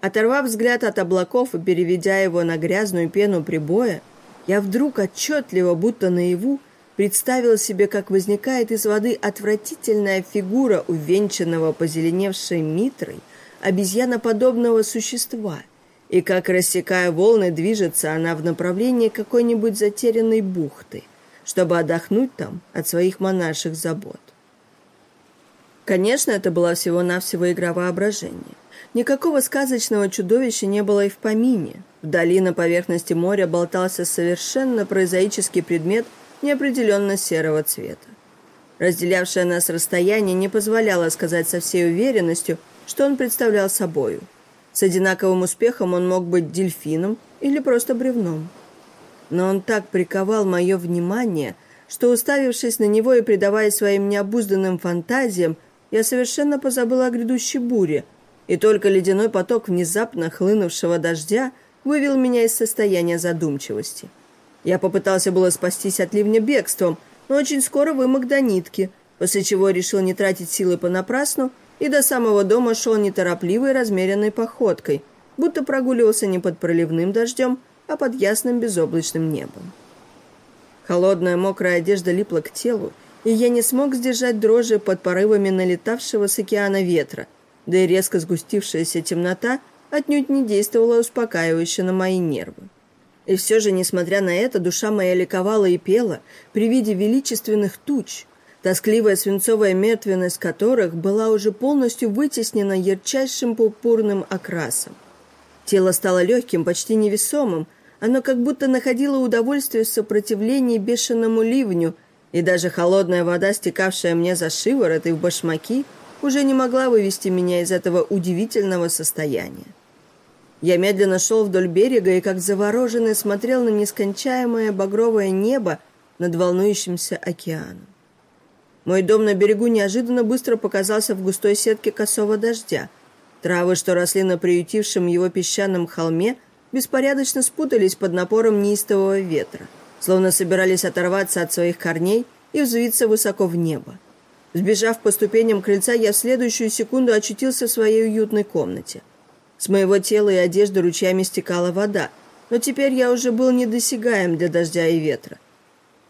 Оторвав взгляд от облаков и переведя его на грязную пену прибоя, я вдруг отчетливо, будто наяву, представил себе, как возникает из воды отвратительная фигура увенчанного позеленевшей митрой обезьяноподобного существа, и как, рассекая волны, движется она в направлении какой-нибудь затерянной бухты, чтобы отдохнуть там от своих монарших забот. Конечно, это была всего-навсего игра воображения. Никакого сказочного чудовища не было и в помине. Вдали на поверхности моря болтался совершенно прозаический предмет – неопределенно серого цвета. Разделявшее нас расстояние не позволяло сказать со всей уверенностью, что он представлял собою. С одинаковым успехом он мог быть дельфином или просто бревном. Но он так приковал мое внимание, что, уставившись на него и предавая своим необузданным фантазиям, я совершенно позабыла о грядущей буре, и только ледяной поток внезапно хлынувшего дождя вывел меня из состояния задумчивости. Я попытался было спастись от ливня бегством, но очень скоро вымок до нитки, после чего решил не тратить силы понапрасну и до самого дома шел неторопливой размеренной походкой, будто прогуливался не под проливным дождем, а под ясным безоблачным небом. Холодная мокрая одежда липла к телу, и я не смог сдержать дрожи под порывами налетавшего с океана ветра, да и резко сгустившаяся темнота отнюдь не действовала успокаивающе на мои нервы. И все же, несмотря на это, душа моя ликовала и пела при виде величественных туч, тоскливая свинцовая мертвенность которых была уже полностью вытеснена ярчайшим пурпурным окрасом. Тело стало легким, почти невесомым, оно как будто находило удовольствие в сопротивлении бешеному ливню, и даже холодная вода, стекавшая мне за шиворот и в башмаки, уже не могла вывести меня из этого удивительного состояния. Я медленно шел вдоль берега и, как завороженный, смотрел на нескончаемое багровое небо над волнующимся океаном. Мой дом на берегу неожиданно быстро показался в густой сетке косого дождя. Травы, что росли на приютившем его песчаном холме, беспорядочно спутались под напором неистового ветра, словно собирались оторваться от своих корней и взвиться высоко в небо. Сбежав по ступеням крыльца, я в следующую секунду очутился в своей уютной комнате. С моего тела и одежды ручьями стекала вода, но теперь я уже был недосягаем для дождя и ветра.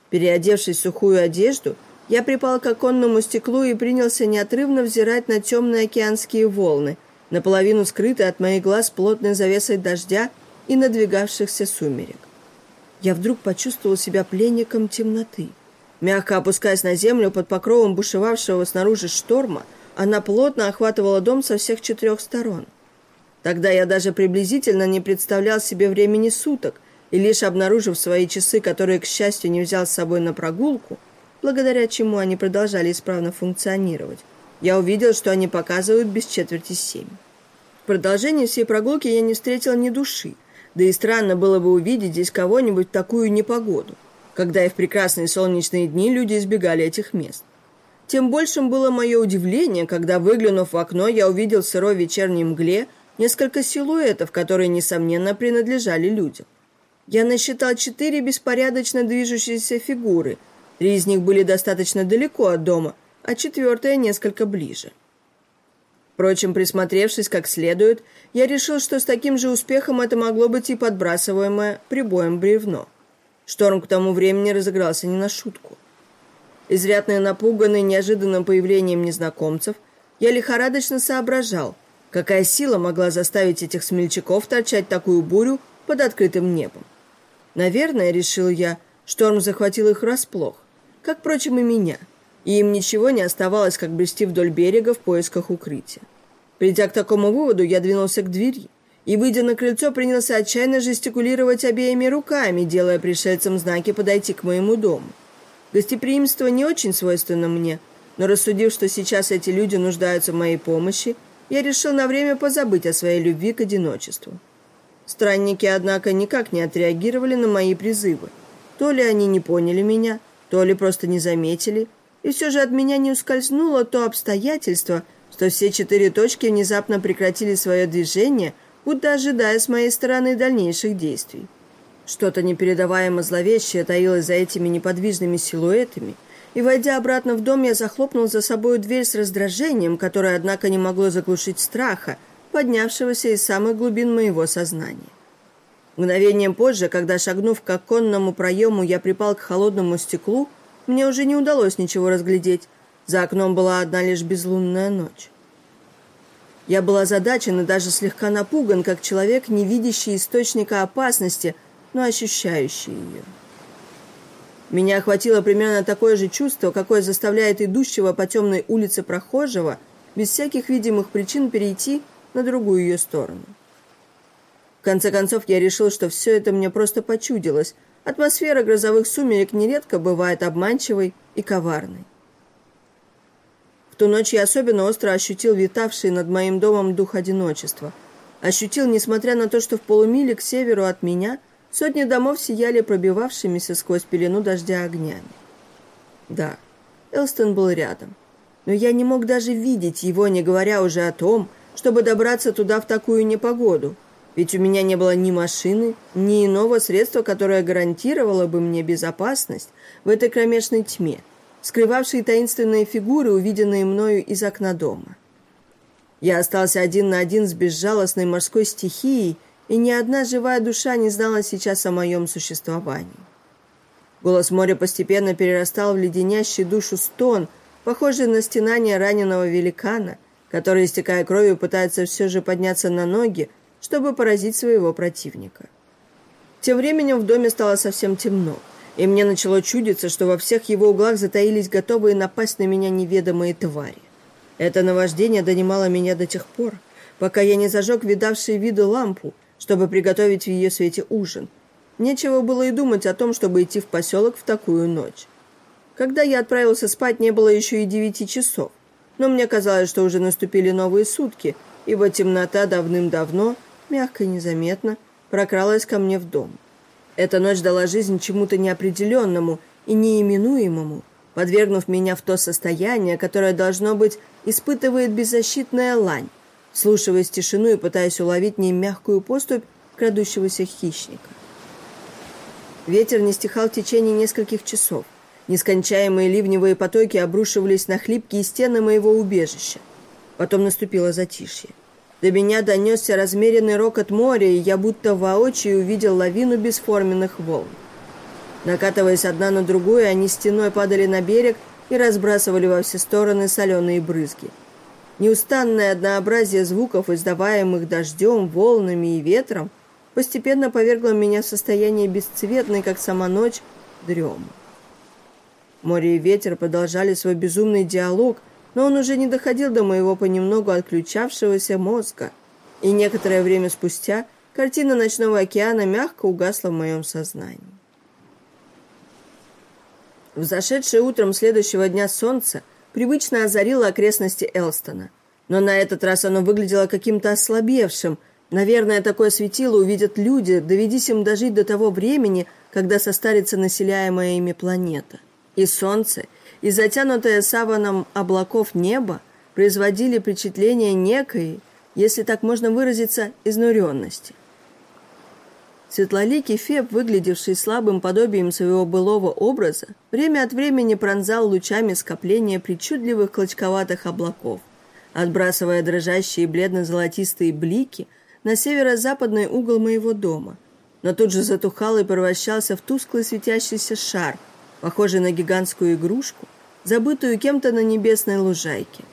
Переодевшись в сухую одежду, я припал к оконному стеклу и принялся неотрывно взирать на темные океанские волны, наполовину скрытые от моих глаз плотной завесой дождя и надвигавшихся сумерек. Я вдруг почувствовал себя пленником темноты. Мягко опускаясь на землю под покровом бушевавшего снаружи шторма, она плотно охватывала дом со всех четырех сторон – Тогда я даже приблизительно не представлял себе времени суток, и лишь обнаружив свои часы, которые, к счастью, не взял с собой на прогулку, благодаря чему они продолжали исправно функционировать, я увидел, что они показывают без четверти семь. В продолжении всей прогулки я не встретил ни души, да и странно было бы увидеть здесь кого-нибудь такую непогоду, когда и в прекрасные солнечные дни люди избегали этих мест. Тем большим было мое удивление, когда, выглянув в окно, я увидел в сырой вечерней мгле – несколько силуэтов, которые, несомненно, принадлежали людям. Я насчитал четыре беспорядочно движущиеся фигуры. Три из них были достаточно далеко от дома, а четвертая несколько ближе. Впрочем, присмотревшись как следует, я решил, что с таким же успехом это могло быть и подбрасываемое прибоем бревно. Шторм к тому времени разыгрался не на шутку. Изрядно напуганный неожиданным появлением незнакомцев, я лихорадочно соображал, какая сила могла заставить этих смельчаков торчать такую бурю под открытым небом. Наверное, решил я, шторм захватил их врасплох, как, впрочем, и меня, и им ничего не оставалось, как брести вдоль берега в поисках укрытия. Придя к такому выводу, я двинулся к двери и, выйдя на крыльцо, принялся отчаянно жестикулировать обеими руками, делая пришельцам знаки подойти к моему дому. Гостеприимство не очень свойственно мне, но рассудив, что сейчас эти люди нуждаются в моей помощи, я решил на время позабыть о своей любви к одиночеству. Странники, однако, никак не отреагировали на мои призывы. То ли они не поняли меня, то ли просто не заметили, и все же от меня не ускользнуло то обстоятельство, что все четыре точки внезапно прекратили свое движение, будто ожидая с моей стороны дальнейших действий. Что-то непередаваемо зловещее таилось за этими неподвижными силуэтами, и, войдя обратно в дом, я захлопнул за собой дверь с раздражением, которое, однако, не могло заглушить страха, поднявшегося из самых глубин моего сознания. Мгновением позже, когда, шагнув к оконному проему, я припал к холодному стеклу, мне уже не удалось ничего разглядеть. За окном была одна лишь безлунная ночь. Я был озадачен и даже слегка напуган, как человек, не видящий источника опасности, но ощущающий ее. Меня охватило примерно такое же чувство, какое заставляет идущего по темной улице прохожего без всяких видимых причин перейти на другую ее сторону. В конце концов, я решил, что все это мне просто почудилось. Атмосфера грозовых сумерек нередко бывает обманчивой и коварной. В ту ночь я особенно остро ощутил витавший над моим домом дух одиночества. Ощутил, несмотря на то, что в полумиле к северу от меня сотни домов сияли пробивавшимися сквозь пелену дождя огнями. Да, Элстон был рядом. Но я не мог даже видеть его, не говоря уже о том, чтобы добраться туда в такую непогоду. Ведь у меня не было ни машины, ни иного средства, которое гарантировало бы мне безопасность в этой кромешной тьме, скрывавшей таинственные фигуры, увиденные мною из окна дома. Я остался один на один с безжалостной морской стихией, и ни одна живая душа не знала сейчас о моем существовании. Голос моря постепенно перерастал в леденящий душу стон, похожий на стенание раненого великана – который, истекая кровью, пытается все же подняться на ноги, чтобы поразить своего противника. Тем временем в доме стало совсем темно, и мне начало чудиться, что во всех его углах затаились готовые напасть на меня неведомые твари. Это наваждение донимало меня до тех пор, пока я не зажег видавшие виды лампу, чтобы приготовить в ее свете ужин. Нечего было и думать о том, чтобы идти в поселок в такую ночь. Когда я отправился спать, не было еще и девяти часов но мне казалось, что уже наступили новые сутки, ибо темнота давным-давно, мягко и незаметно, прокралась ко мне в дом. Эта ночь дала жизнь чему-то неопределенному и неименуемому, подвергнув меня в то состояние, которое, должно быть, испытывает беззащитная лань, слушаясь тишину и пытаясь уловить ней мягкую поступь крадущегося хищника. Ветер не стихал в течение нескольких часов – Нескончаемые ливневые потоки обрушивались на хлипкие стены моего убежища. Потом наступило затишье. До меня донесся размеренный рокот моря, и я будто воочию увидел лавину бесформенных волн. Накатываясь одна на другую, они стеной падали на берег и разбрасывали во все стороны соленые брызги. Неустанное однообразие звуков, издаваемых дождем, волнами и ветром, постепенно повергло меня в состояние бесцветной, как сама ночь, дрему. Море и ветер продолжали свой безумный диалог, но он уже не доходил до моего понемногу отключавшегося мозга. И некоторое время спустя картина ночного океана мягко угасла в моем сознании. Взошедшее утром следующего дня солнце привычно озарило окрестности Элстона. Но на этот раз оно выглядело каким-то ослабевшим. Наверное, такое светило увидят люди, доведись им дожить до того времени, когда состарится населяемая ими планета и солнце, и затянутое саваном облаков небо производили впечатление некой, если так можно выразиться, изнуренности. Светлоликий Феб, выглядевший слабым подобием своего былого образа, время от времени пронзал лучами скопления причудливых клочковатых облаков, отбрасывая дрожащие бледно-золотистые блики на северо-западный угол моего дома, но тут же затухал и превращался в тусклый светящийся шар, похожий на гигантскую игрушку, забытую кем-то на небесной лужайке.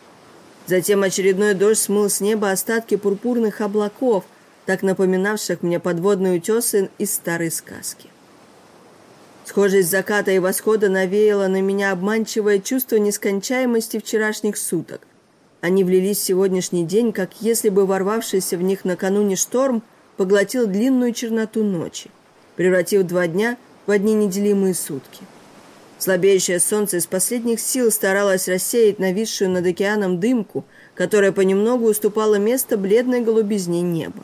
Затем очередной дождь смыл с неба остатки пурпурных облаков – так напоминавших мне подводные утесы из старой сказки. Схожесть заката и восхода навеяла на меня обманчивое чувство нескончаемости вчерашних суток. Они влились в сегодняшний день, как если бы ворвавшийся в них накануне шторм поглотил длинную черноту ночи, превратив два дня в одни неделимые сутки. Слабеющее солнце из последних сил старалось рассеять нависшую над океаном дымку, которая понемногу уступала место бледной голубизне неба.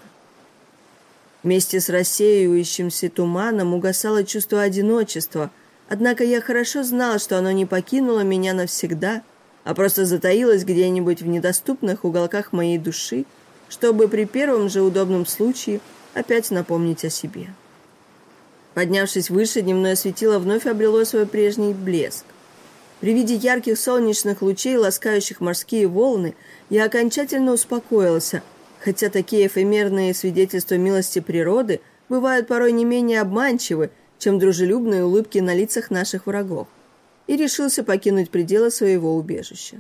Вместе с рассеивающимся туманом угасало чувство одиночества, однако я хорошо знал, что оно не покинуло меня навсегда, а просто затаилось где-нибудь в недоступных уголках моей души, чтобы при первом же удобном случае опять напомнить о себе. Поднявшись выше, дневное светило вновь обрело свой прежний блеск. При виде ярких солнечных лучей, ласкающих морские волны, я окончательно успокоился – хотя такие эфемерные свидетельства милости природы бывают порой не менее обманчивы, чем дружелюбные улыбки на лицах наших врагов, и решился покинуть пределы своего убежища.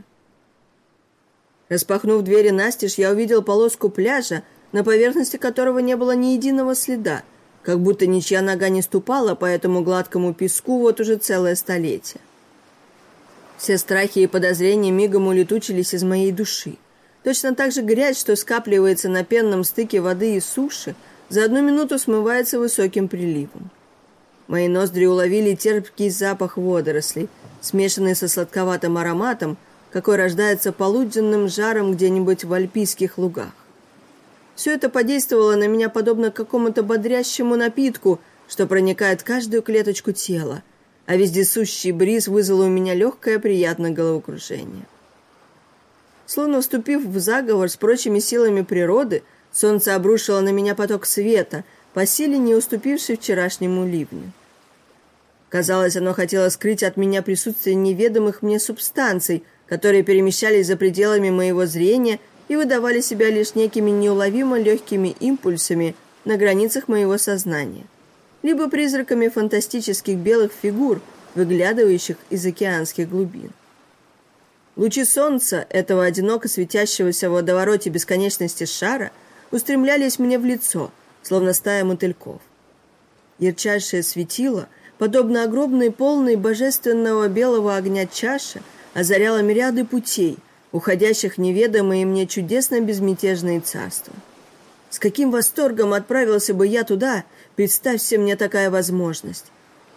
Распахнув двери настежь, я увидел полоску пляжа, на поверхности которого не было ни единого следа, как будто ничья нога не ступала по этому гладкому песку вот уже целое столетие. Все страхи и подозрения мигом улетучились из моей души. Точно так же грязь, что скапливается на пенном стыке воды и суши, за одну минуту смывается высоким приливом. Мои ноздри уловили терпкий запах водорослей, смешанный со сладковатым ароматом, какой рождается полуденным жаром где-нибудь в альпийских лугах. Все это подействовало на меня подобно какому-то бодрящему напитку, что проникает каждую клеточку тела, а вездесущий бриз вызвал у меня легкое приятное головокружение. Словно вступив в заговор с прочими силами природы, солнце обрушило на меня поток света, по силе не уступивший вчерашнему ливню. Казалось, оно хотело скрыть от меня присутствие неведомых мне субстанций, которые перемещались за пределами моего зрения и выдавали себя лишь некими неуловимо легкими импульсами на границах моего сознания, либо призраками фантастических белых фигур, выглядывающих из океанских глубин. Лучи солнца, этого одиноко светящегося в водовороте бесконечности шара, устремлялись мне в лицо, словно стая мотыльков. Ярчайшее светило, подобно огромной полной божественного белого огня чаши, озаряло мириады путей, уходящих неведомые мне чудесно безмятежные царства. С каким восторгом отправился бы я туда, представься мне такая возможность.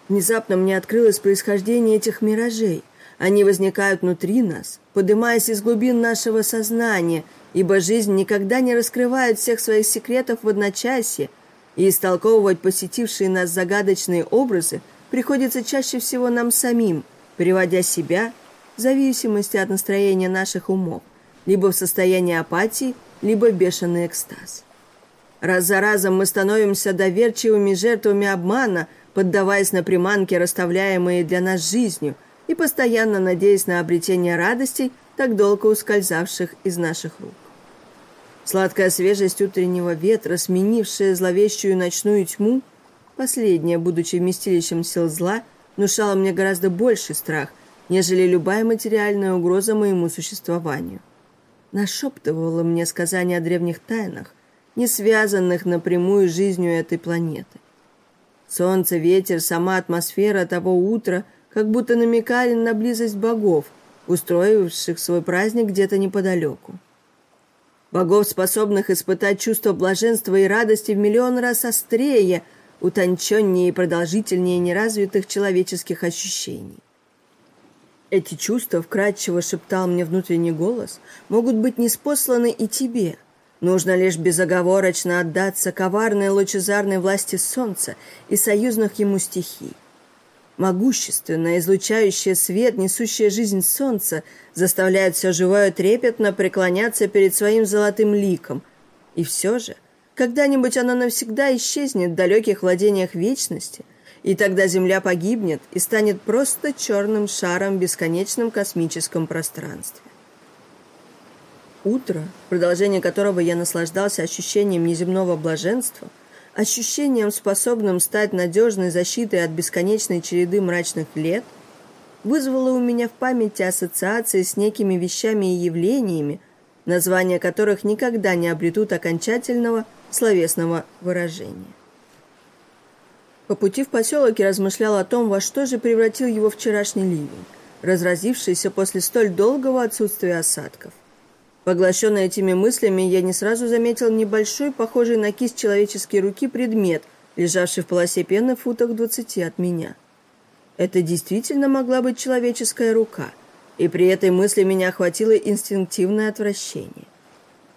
Внезапно мне открылось происхождение этих миражей – они возникают внутри нас, поднимаясь из глубин нашего сознания, ибо жизнь никогда не раскрывает всех своих секретов в одночасье, и истолковывать посетившие нас загадочные образы приходится чаще всего нам самим, приводя себя в зависимости от настроения наших умов, либо в состояние апатии, либо бешеный экстаз. Раз за разом мы становимся доверчивыми жертвами обмана, поддаваясь на приманки, расставляемые для нас жизнью – и постоянно надеясь на обретение радостей, так долго ускользавших из наших рук. Сладкая свежесть утреннего ветра, сменившая зловещую ночную тьму, последняя, будучи вместилищем сил зла, внушала мне гораздо больший страх, нежели любая материальная угроза моему существованию. Нашептывала мне сказания о древних тайнах, не связанных напрямую с жизнью этой планеты. Солнце, ветер, сама атмосфера того утра – как будто намекали на близость богов, устроивших свой праздник где-то неподалеку. Богов, способных испытать чувство блаженства и радости в миллион раз острее, утонченнее и продолжительнее неразвитых человеческих ощущений. Эти чувства, вкрадчиво шептал мне внутренний голос, могут быть неспосланы и тебе. Нужно лишь безоговорочно отдаться коварной лучезарной власти солнца и союзных ему стихий. Могущественное, излучающее свет, несущее жизнь солнца, заставляет все живое трепетно преклоняться перед своим золотым ликом. И все же Когда-нибудь она навсегда исчезнет в далеких владениях вечности, и тогда Земля погибнет и станет просто черным шаром в бесконечном космическом пространстве. Утро, в продолжении которого я наслаждался ощущением неземного блаженства, ощущением, способным стать надежной защитой от бесконечной череды мрачных лет, вызвало у меня в памяти ассоциации с некими вещами и явлениями, названия которых никогда не обретут окончательного словесного выражения. По пути в поселок я размышлял о том, во что же превратил его вчерашний ливень, разразившийся после столь долгого отсутствия осадков. Поглощенный этими мыслями, я не сразу заметил небольшой, похожий на кисть человеческой руки предмет, лежавший в полосе пены в футах двадцати от меня. Это действительно могла быть человеческая рука, и при этой мысли меня охватило инстинктивное отвращение.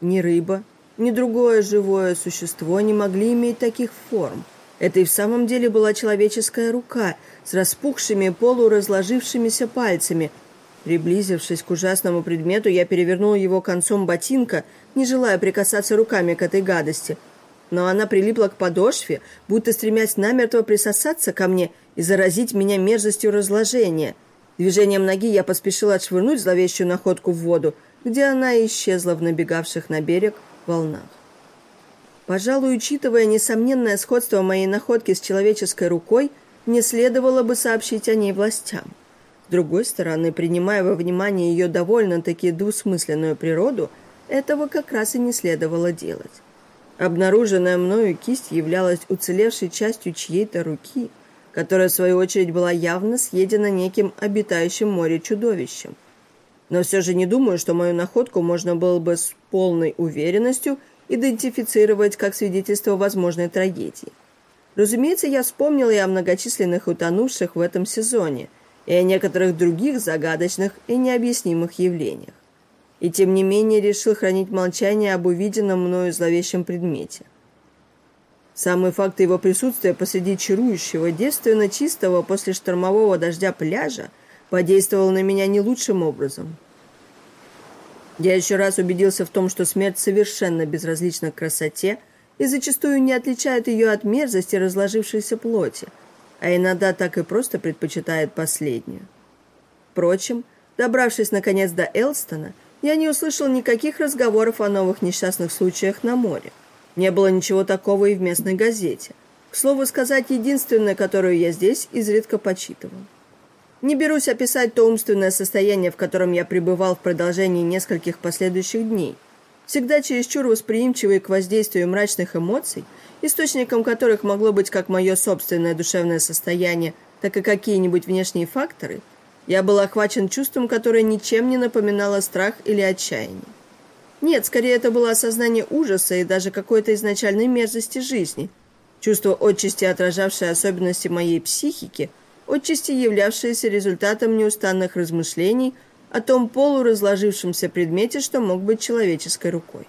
Ни рыба, ни другое живое существо не могли иметь таких форм. Это и в самом деле была человеческая рука с распухшими полуразложившимися пальцами – Приблизившись к ужасному предмету, я перевернул его концом ботинка, не желая прикасаться руками к этой гадости. Но она прилипла к подошве, будто стремясь намертво присосаться ко мне и заразить меня мерзостью разложения. Движением ноги я поспешил отшвырнуть зловещую находку в воду, где она исчезла в набегавших на берег волнах. Пожалуй, учитывая несомненное сходство моей находки с человеческой рукой, мне следовало бы сообщить о ней властям. С другой стороны, принимая во внимание ее довольно-таки двусмысленную природу, этого как раз и не следовало делать. Обнаруженная мною кисть являлась уцелевшей частью чьей-то руки, которая, в свою очередь, была явно съедена неким обитающим море чудовищем. Но все же не думаю, что мою находку можно было бы с полной уверенностью идентифицировать как свидетельство возможной трагедии. Разумеется, я вспомнил и о многочисленных утонувших в этом сезоне – и о некоторых других загадочных и необъяснимых явлениях. И тем не менее решил хранить молчание об увиденном мною зловещем предмете. Самый факт его присутствия посреди чарующего, девственно чистого после штормового дождя пляжа подействовал на меня не лучшим образом. Я еще раз убедился в том, что смерть совершенно безразлична к красоте и зачастую не отличает ее от мерзости разложившейся плоти – а иногда так и просто предпочитает последнюю. Впрочем, добравшись наконец до Элстона, я не услышал никаких разговоров о новых несчастных случаях на море. Не было ничего такого и в местной газете. К слову сказать, единственное, которую я здесь изредка почитывал. Не берусь описать то умственное состояние, в котором я пребывал в продолжении нескольких последующих дней. Всегда чересчур восприимчивый к воздействию мрачных эмоций – источником которых могло быть как мое собственное душевное состояние, так и какие-нибудь внешние факторы, я был охвачен чувством, которое ничем не напоминало страх или отчаяние. Нет, скорее это было осознание ужаса и даже какой-то изначальной мерзости жизни, чувство отчасти отражавшее особенности моей психики, отчасти являвшееся результатом неустанных размышлений о том полуразложившемся предмете, что мог быть человеческой рукой.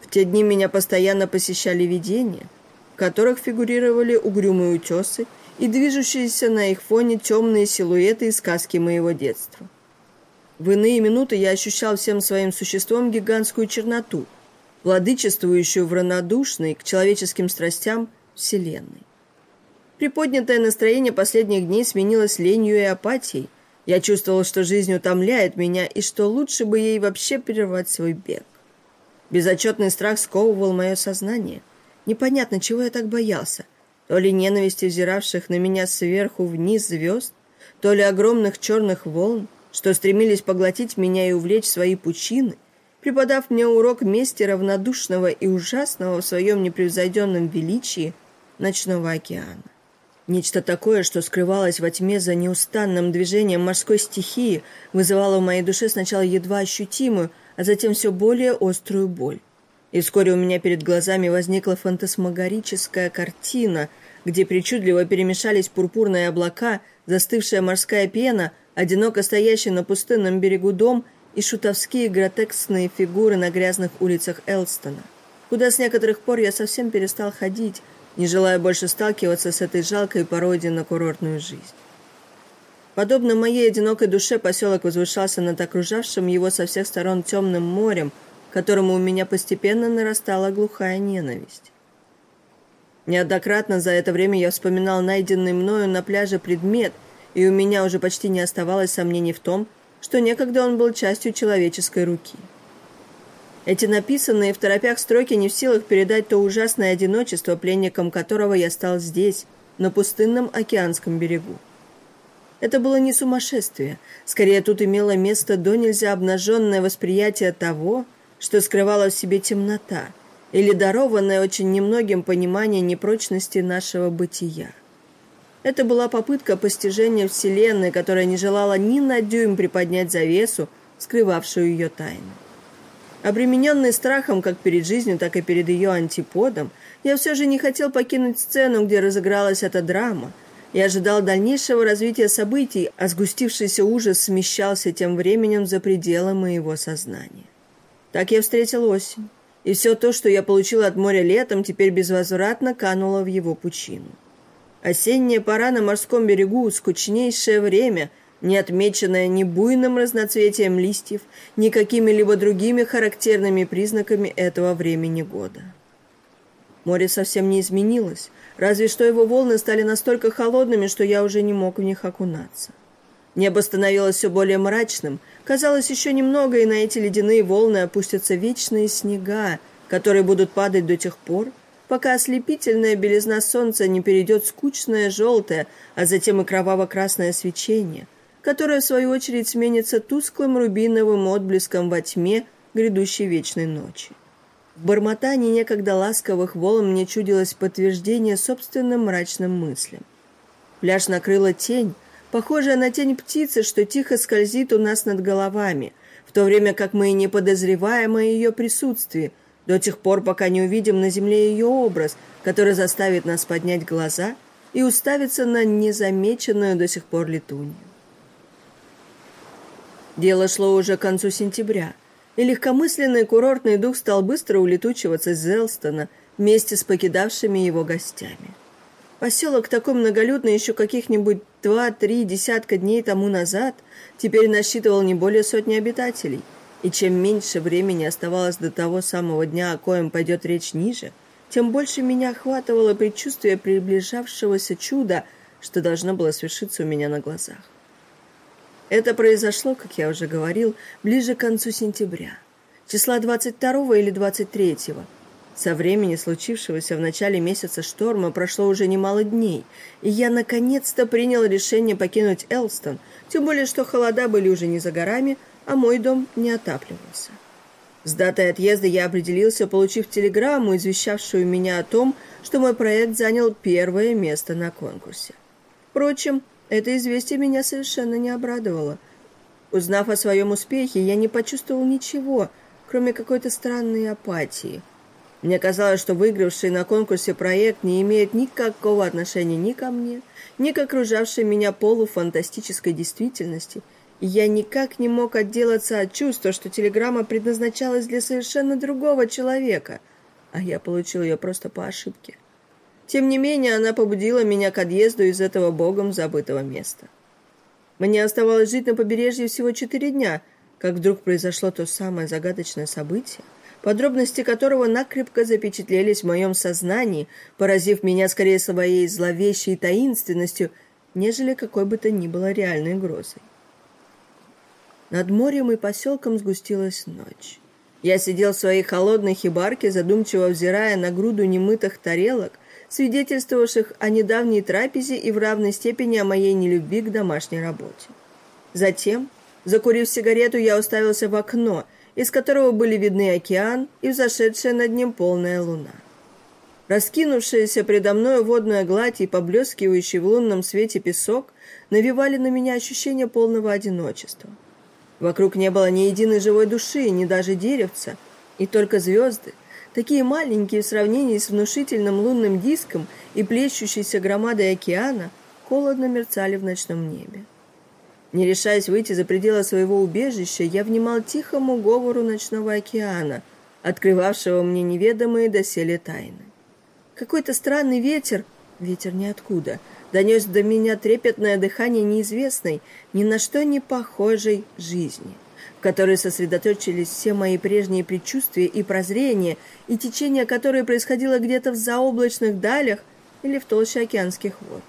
В те дни меня постоянно посещали видения, в которых фигурировали угрюмые утесы и движущиеся на их фоне темные силуэты из сказки моего детства. В иные минуты я ощущал всем своим существом гигантскую черноту, владычествующую в равнодушной к человеческим страстям Вселенной. Приподнятое настроение последних дней сменилось ленью и апатией. Я чувствовал, что жизнь утомляет меня и что лучше бы ей вообще прервать свой бег. Безотчетный страх сковывал мое сознание. Непонятно, чего я так боялся. То ли ненависти взиравших на меня сверху вниз звезд, то ли огромных черных волн, что стремились поглотить меня и увлечь свои пучины, преподав мне урок мести равнодушного и ужасного в своем непревзойденном величии ночного океана. Нечто такое, что скрывалось во тьме за неустанным движением морской стихии, вызывало в моей душе сначала едва ощутимую, а затем все более острую боль. И вскоре у меня перед глазами возникла фантасмагорическая картина, где причудливо перемешались пурпурные облака, застывшая морская пена, одиноко стоящий на пустынном берегу дом и шутовские гротексные фигуры на грязных улицах Элстона, куда с некоторых пор я совсем перестал ходить, не желая больше сталкиваться с этой жалкой пародией на курортную жизнь. Подобно моей одинокой душе, поселок возвышался над окружавшим его со всех сторон темным морем, которому у меня постепенно нарастала глухая ненависть. Неоднократно за это время я вспоминал найденный мною на пляже предмет, и у меня уже почти не оставалось сомнений в том, что некогда он был частью человеческой руки. Эти написанные в торопях строки не в силах передать то ужасное одиночество, пленником которого я стал здесь, на пустынном океанском берегу. Это было не сумасшествие, скорее тут имело место до нельзя обнаженное восприятие того, что скрывала в себе темнота, или дарованное очень немногим понимание непрочности нашего бытия. Это была попытка постижения Вселенной, которая не желала ни на дюйм приподнять завесу, скрывавшую ее тайну. Обремененный страхом как перед жизнью, так и перед ее антиподом, я все же не хотел покинуть сцену, где разыгралась эта драма. Я ожидал дальнейшего развития событий, а сгустившийся ужас смещался тем временем за пределы моего сознания. Так я встретил осень, и все то, что я получил от моря летом, теперь безвозвратно кануло в его пучину. Осенняя пора на морском берегу – скучнейшее время – не отмеченная ни буйным разноцветием листьев, ни какими-либо другими характерными признаками этого времени года. Море совсем не изменилось, разве что его волны стали настолько холодными, что я уже не мог в них окунаться. Небо становилось все более мрачным, казалось еще немного, и на эти ледяные волны опустятся вечные снега, которые будут падать до тех пор, пока ослепительная белизна солнца не перейдет скучное желтое, а затем и кроваво-красное свечение – которая, в свою очередь, сменится тусклым рубиновым отблеском во тьме грядущей вечной ночи. В бормотании некогда ласковых волн мне чудилось подтверждение собственным мрачным мыслям. Пляж накрыла тень, похожая на тень птицы, что тихо скользит у нас над головами, в то время как мы и не подозреваем о ее присутствии, до тех пор, пока не увидим на земле ее образ, который заставит нас поднять глаза и уставиться на незамеченную до сих пор летунью. Дело шло уже к концу сентября, и легкомысленный курортный дух стал быстро улетучиваться из Зелстона вместе с покидавшими его гостями. Поселок такой многолюдный еще каких-нибудь два-три десятка дней тому назад теперь насчитывал не более сотни обитателей, и чем меньше времени оставалось до того самого дня, о коем пойдет речь ниже, тем больше меня охватывало предчувствие приближавшегося чуда, что должно было свершиться у меня на глазах. Это произошло, как я уже говорил, ближе к концу сентября, числа 22 или 23 -го. Со времени случившегося в начале месяца шторма прошло уже немало дней, и я наконец-то принял решение покинуть Элстон, тем более что холода были уже не за горами, а мой дом не отапливался. С датой отъезда я определился, получив телеграмму, извещавшую меня о том, что мой проект занял первое место на конкурсе. Впрочем, это известие меня совершенно не обрадовало. Узнав о своем успехе, я не почувствовал ничего, кроме какой-то странной апатии. Мне казалось, что выигравший на конкурсе проект не имеет никакого отношения ни ко мне, ни к окружавшей меня полуфантастической действительности, и я никак не мог отделаться от чувства, что телеграмма предназначалась для совершенно другого человека, а я получил ее просто по ошибке. Тем не менее, она побудила меня к отъезду из этого богом забытого места. Мне оставалось жить на побережье всего четыре дня, как вдруг произошло то самое загадочное событие, подробности которого накрепко запечатлелись в моем сознании, поразив меня скорее своей зловещей таинственностью, нежели какой бы то ни было реальной угрозой. Над морем и поселком сгустилась ночь. Я сидел в своей холодной хибарке, задумчиво взирая на груду немытых тарелок, свидетельствовавших о недавней трапезе и в равной степени о моей нелюбви к домашней работе. Затем, закурив сигарету, я уставился в окно, из которого были видны океан и взошедшая над ним полная луна. Раскинувшаяся предо мной водная гладь и поблескивающий в лунном свете песок навевали на меня ощущение полного одиночества. Вокруг не было ни единой живой души, ни даже деревца, и только звезды, такие маленькие в сравнении с внушительным лунным диском и плещущейся громадой океана, холодно мерцали в ночном небе. Не решаясь выйти за пределы своего убежища, я внимал тихому говору ночного океана, открывавшего мне неведомые доселе тайны. Какой-то странный ветер, ветер ниоткуда, донес до меня трепетное дыхание неизвестной, ни на что не похожей жизни — в которой сосредоточились все мои прежние предчувствия и прозрения, и течение, которое происходило где-то в заоблачных далях или в толще океанских вод.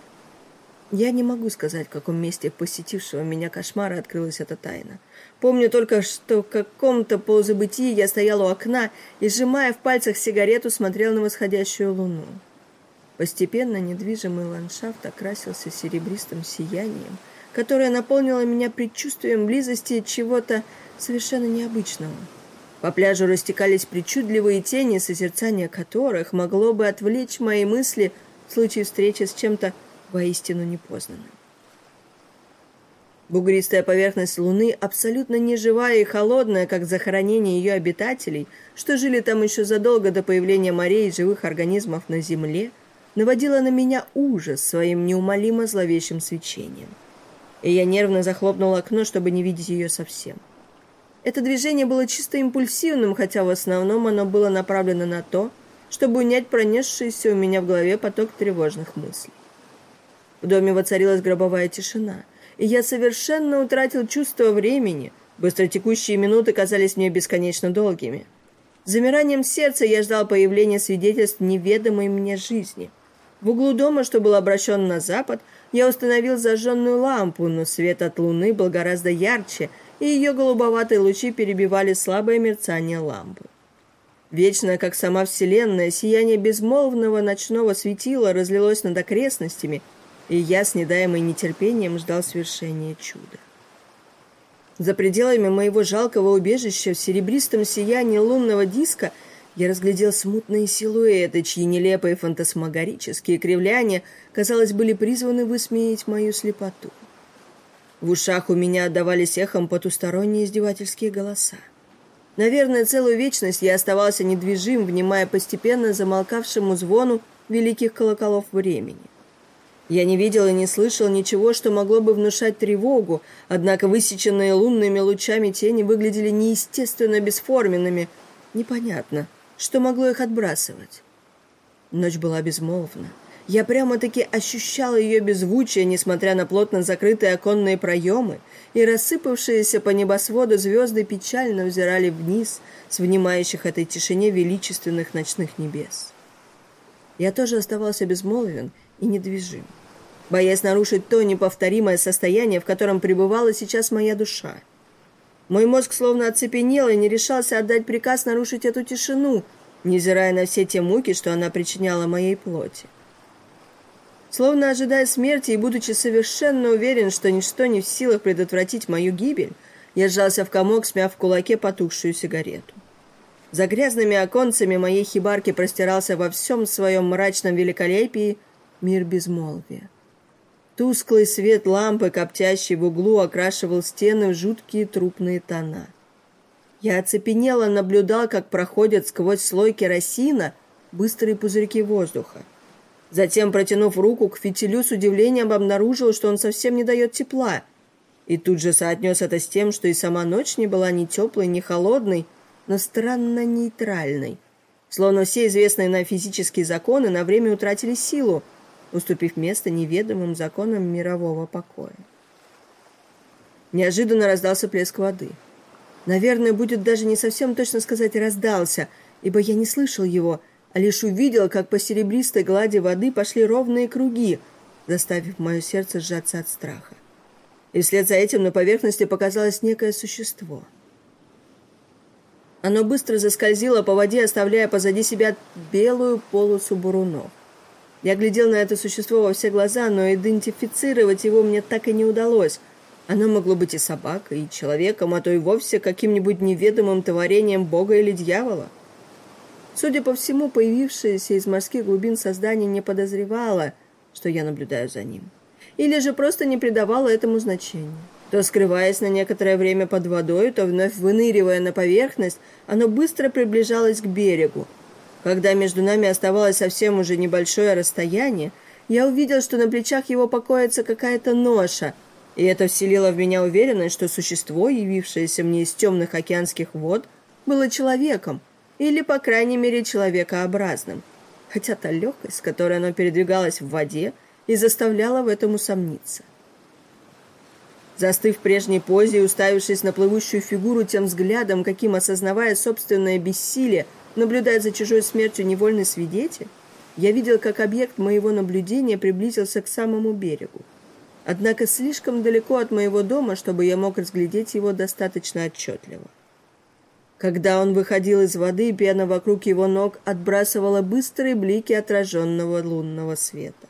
Я не могу сказать, в каком месте посетившего меня кошмара открылась эта тайна. Помню только, что в каком-то полузабытии я стоял у окна и, сжимая в пальцах сигарету, смотрел на восходящую луну. Постепенно недвижимый ландшафт окрасился серебристым сиянием, которое наполнило меня предчувствием близости чего-то совершенно необычного. По пляжу растекались причудливые тени, созерцание которых могло бы отвлечь мои мысли в случае встречи с чем-то воистину непознанным. Бугристая поверхность Луны, абсолютно неживая и холодная, как захоронение ее обитателей, что жили там еще задолго до появления морей и живых организмов на Земле, наводила на меня ужас своим неумолимо зловещим свечением. И я нервно захлопнул окно, чтобы не видеть ее совсем. Это движение было чисто импульсивным, хотя в основном оно было направлено на то, чтобы унять пронесшийся у меня в голове поток тревожных мыслей. В доме воцарилась гробовая тишина, и я совершенно утратил чувство времени. Быстротекущие минуты казались мне бесконечно долгими. Замиранием сердца я ждал появления свидетельств неведомой мне жизни. В углу дома, что был обращен на запад, я установил зажженную лампу, но свет от луны был гораздо ярче, и ее голубоватые лучи перебивали слабое мерцание лампы. Вечное, как сама Вселенная, сияние безмолвного ночного светила разлилось над окрестностями – и я, с недаемой нетерпением, ждал свершения чуда. За пределами моего жалкого убежища в серебристом сиянии лунного диска я разглядел смутные силуэты, чьи нелепые фантасмагорические кривляния, казалось, были призваны высмеять мою слепоту. В ушах у меня отдавались эхом потусторонние издевательские голоса. Наверное, целую вечность я оставался недвижим, внимая постепенно замолкавшему звону великих колоколов времени. Я не видел и не слышал ничего, что могло бы внушать тревогу, однако высеченные лунными лучами тени выглядели неестественно бесформенными. Непонятно, что могло их отбрасывать. Ночь была безмолвна. Я прямо-таки ощущал ее беззвучие, несмотря на плотно закрытые оконные проемы, и рассыпавшиеся по небосводу звезды печально взирали вниз с внимающих этой тишине величественных ночных небес. Я тоже оставался безмолвен и недвижим боясь нарушить то неповторимое состояние, в котором пребывала сейчас моя душа. Мой мозг словно оцепенел и не решался отдать приказ нарушить эту тишину, невзирая на все те муки, что она причиняла моей плоти. Словно ожидая смерти и будучи совершенно уверен, что ничто не в силах предотвратить мою гибель, я сжался в комок, смяв в кулаке потухшую сигарету. За грязными оконцами моей хибарки простирался во всем своем мрачном великолепии мир безмолвия. Тусклый свет лампы, коптящий в углу, окрашивал стены в жуткие трупные тона. Я оцепенело наблюдал, как проходят сквозь слой керосина быстрые пузырьки воздуха. Затем, протянув руку к фитилю, с удивлением обнаружил, что он совсем не дает тепла. И тут же соотнес это с тем, что и сама ночь не была ни теплой, ни холодной, но странно нейтральной. Словно все известные нам физические законы на время утратили силу, уступив место неведомым законам мирового покоя. Неожиданно раздался плеск воды. Наверное, будет даже не совсем точно сказать «раздался», ибо я не слышал его, а лишь увидел, как по серебристой глади воды пошли ровные круги, заставив мое сердце сжаться от страха. И вслед за этим на поверхности показалось некое существо. Оно быстро заскользило по воде, оставляя позади себя белую полосу бурунов. Я глядел на это существо во все глаза, но идентифицировать его мне так и не удалось. Оно могло быть и собакой, и человеком, а то и вовсе каким-нибудь неведомым творением бога или дьявола. Судя по всему, появившееся из морских глубин создание не подозревало, что я наблюдаю за ним. Или же просто не придавало этому значения. То скрываясь на некоторое время под водой, то вновь выныривая на поверхность, оно быстро приближалось к берегу, когда между нами оставалось совсем уже небольшое расстояние, я увидел, что на плечах его покоится какая-то ноша, и это вселило в меня уверенность, что существо, явившееся мне из темных океанских вод, было человеком, или, по крайней мере, человекообразным, хотя та легкость, с которой оно передвигалось в воде, и заставляла в этом усомниться. Застыв в прежней позе и уставившись на плывущую фигуру тем взглядом, каким, осознавая собственное бессилие, наблюдает за чужой смертью невольный свидетель, я видел, как объект моего наблюдения приблизился к самому берегу. Однако слишком далеко от моего дома, чтобы я мог разглядеть его достаточно отчетливо. Когда он выходил из воды, пена вокруг его ног отбрасывала быстрые блики отраженного лунного света.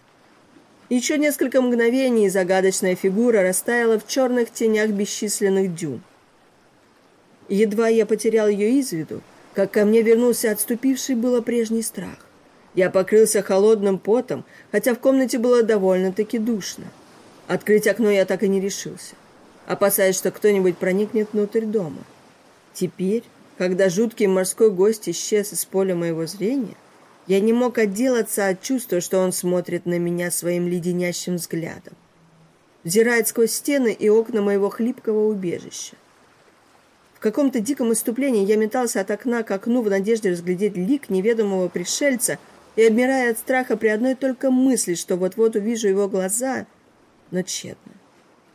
Еще несколько мгновений, загадочная фигура растаяла в черных тенях бесчисленных дюн. Едва я потерял ее из виду, как ко мне вернулся отступивший было прежний страх. Я покрылся холодным потом, хотя в комнате было довольно-таки душно. Открыть окно я так и не решился, опасаясь, что кто-нибудь проникнет внутрь дома. Теперь когда жуткий морской гость исчез из поля моего зрения, я не мог отделаться от чувства, что он смотрит на меня своим леденящим взглядом. Взирает сквозь стены и окна моего хлипкого убежища. В каком-то диком иступлении я метался от окна к окну в надежде разглядеть лик неведомого пришельца и обмирая от страха при одной только мысли, что вот-вот увижу его глаза, но тщетно.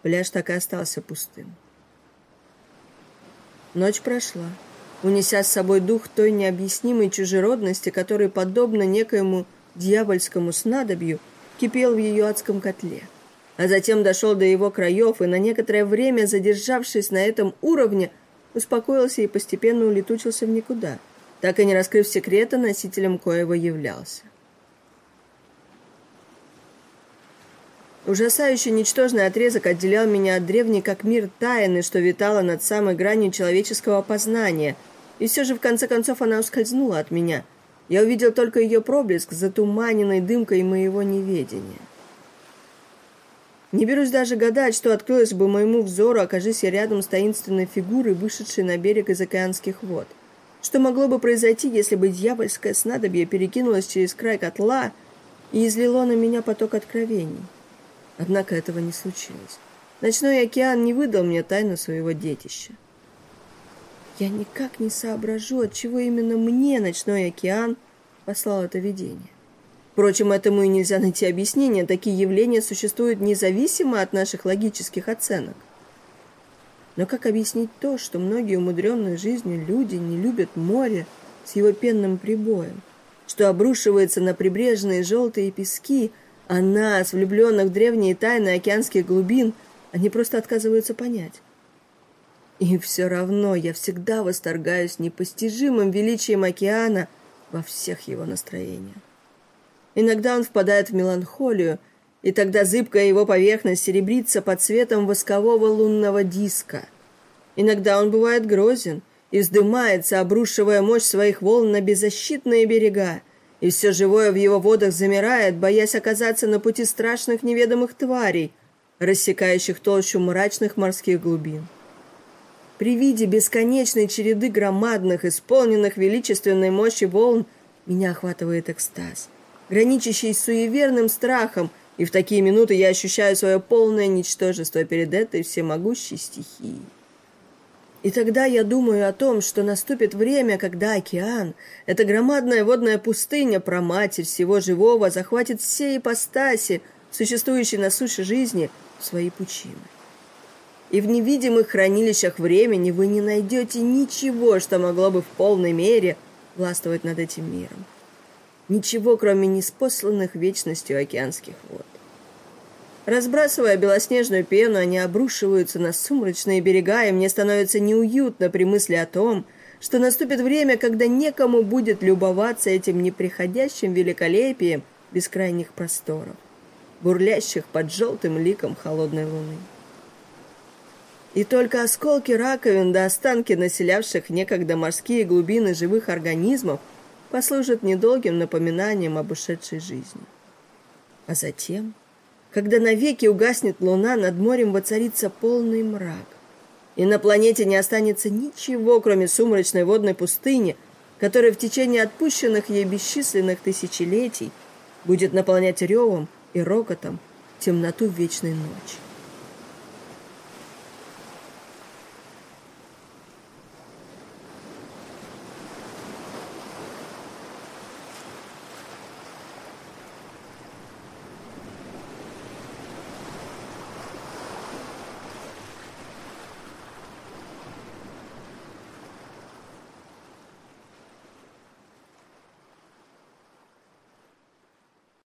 Пляж так и остался пустым. Ночь прошла унеся с собой дух той необъяснимой чужеродности, который, подобно некоему дьявольскому снадобью, кипел в ее адском котле. А затем дошел до его краев и на некоторое время, задержавшись на этом уровне, успокоился и постепенно улетучился в никуда, так и не раскрыв секрета, носителем коего являлся. Ужасающий ничтожный отрезок отделял меня от древней как мир тайны, что витала над самой гранью человеческого познания – и все же, в конце концов, она ускользнула от меня. Я увидел только ее проблеск, затуманенной дымкой моего неведения. Не берусь даже гадать, что открылось бы моему взору, окажись я рядом с таинственной фигурой, вышедшей на берег из океанских вод. Что могло бы произойти, если бы дьявольское снадобье перекинулось через край котла и излило на меня поток откровений? Однако этого не случилось. Ночной океан не выдал мне тайну своего детища. Я никак не соображу, от чего именно мне ночной океан послал это видение. Впрочем, этому и нельзя найти объяснение. Такие явления существуют независимо от наших логических оценок. Но как объяснить то, что многие умудренные жизнью люди не любят море с его пенным прибоем, что обрушивается на прибрежные желтые пески, а нас, влюбленных в древние тайны океанских глубин, они просто отказываются понять? И все равно я всегда восторгаюсь непостижимым величием океана во всех его настроениях. Иногда он впадает в меланхолию, и тогда зыбкая его поверхность серебрится под цветом воскового лунного диска. Иногда он бывает грозен и вздымается, обрушивая мощь своих волн на беззащитные берега, и все живое в его водах замирает, боясь оказаться на пути страшных неведомых тварей, рассекающих толщу мрачных морских глубин. При виде бесконечной череды громадных, исполненных величественной мощи волн, меня охватывает экстаз, граничащий с суеверным страхом, и в такие минуты я ощущаю свое полное ничтожество перед этой всемогущей стихией. И тогда я думаю о том, что наступит время, когда океан, эта громадная водная пустыня, проматерь всего живого, захватит все ипостаси, существующие на суше жизни, в свои пучины и в невидимых хранилищах времени вы не найдете ничего, что могло бы в полной мере властвовать над этим миром. Ничего, кроме неспосланных вечностью океанских вод. Разбрасывая белоснежную пену, они обрушиваются на сумрачные берега, и мне становится неуютно при мысли о том, что наступит время, когда некому будет любоваться этим неприходящим великолепием бескрайних просторов, бурлящих под желтым ликом холодной луны. И только осколки раковин да останки населявших некогда морские глубины живых организмов послужат недолгим напоминанием об ушедшей жизни. А затем, когда навеки угаснет луна, над морем воцарится полный мрак, и на планете не останется ничего, кроме сумрачной водной пустыни, которая в течение отпущенных ей бесчисленных тысячелетий будет наполнять ревом и рокотом темноту вечной ночи.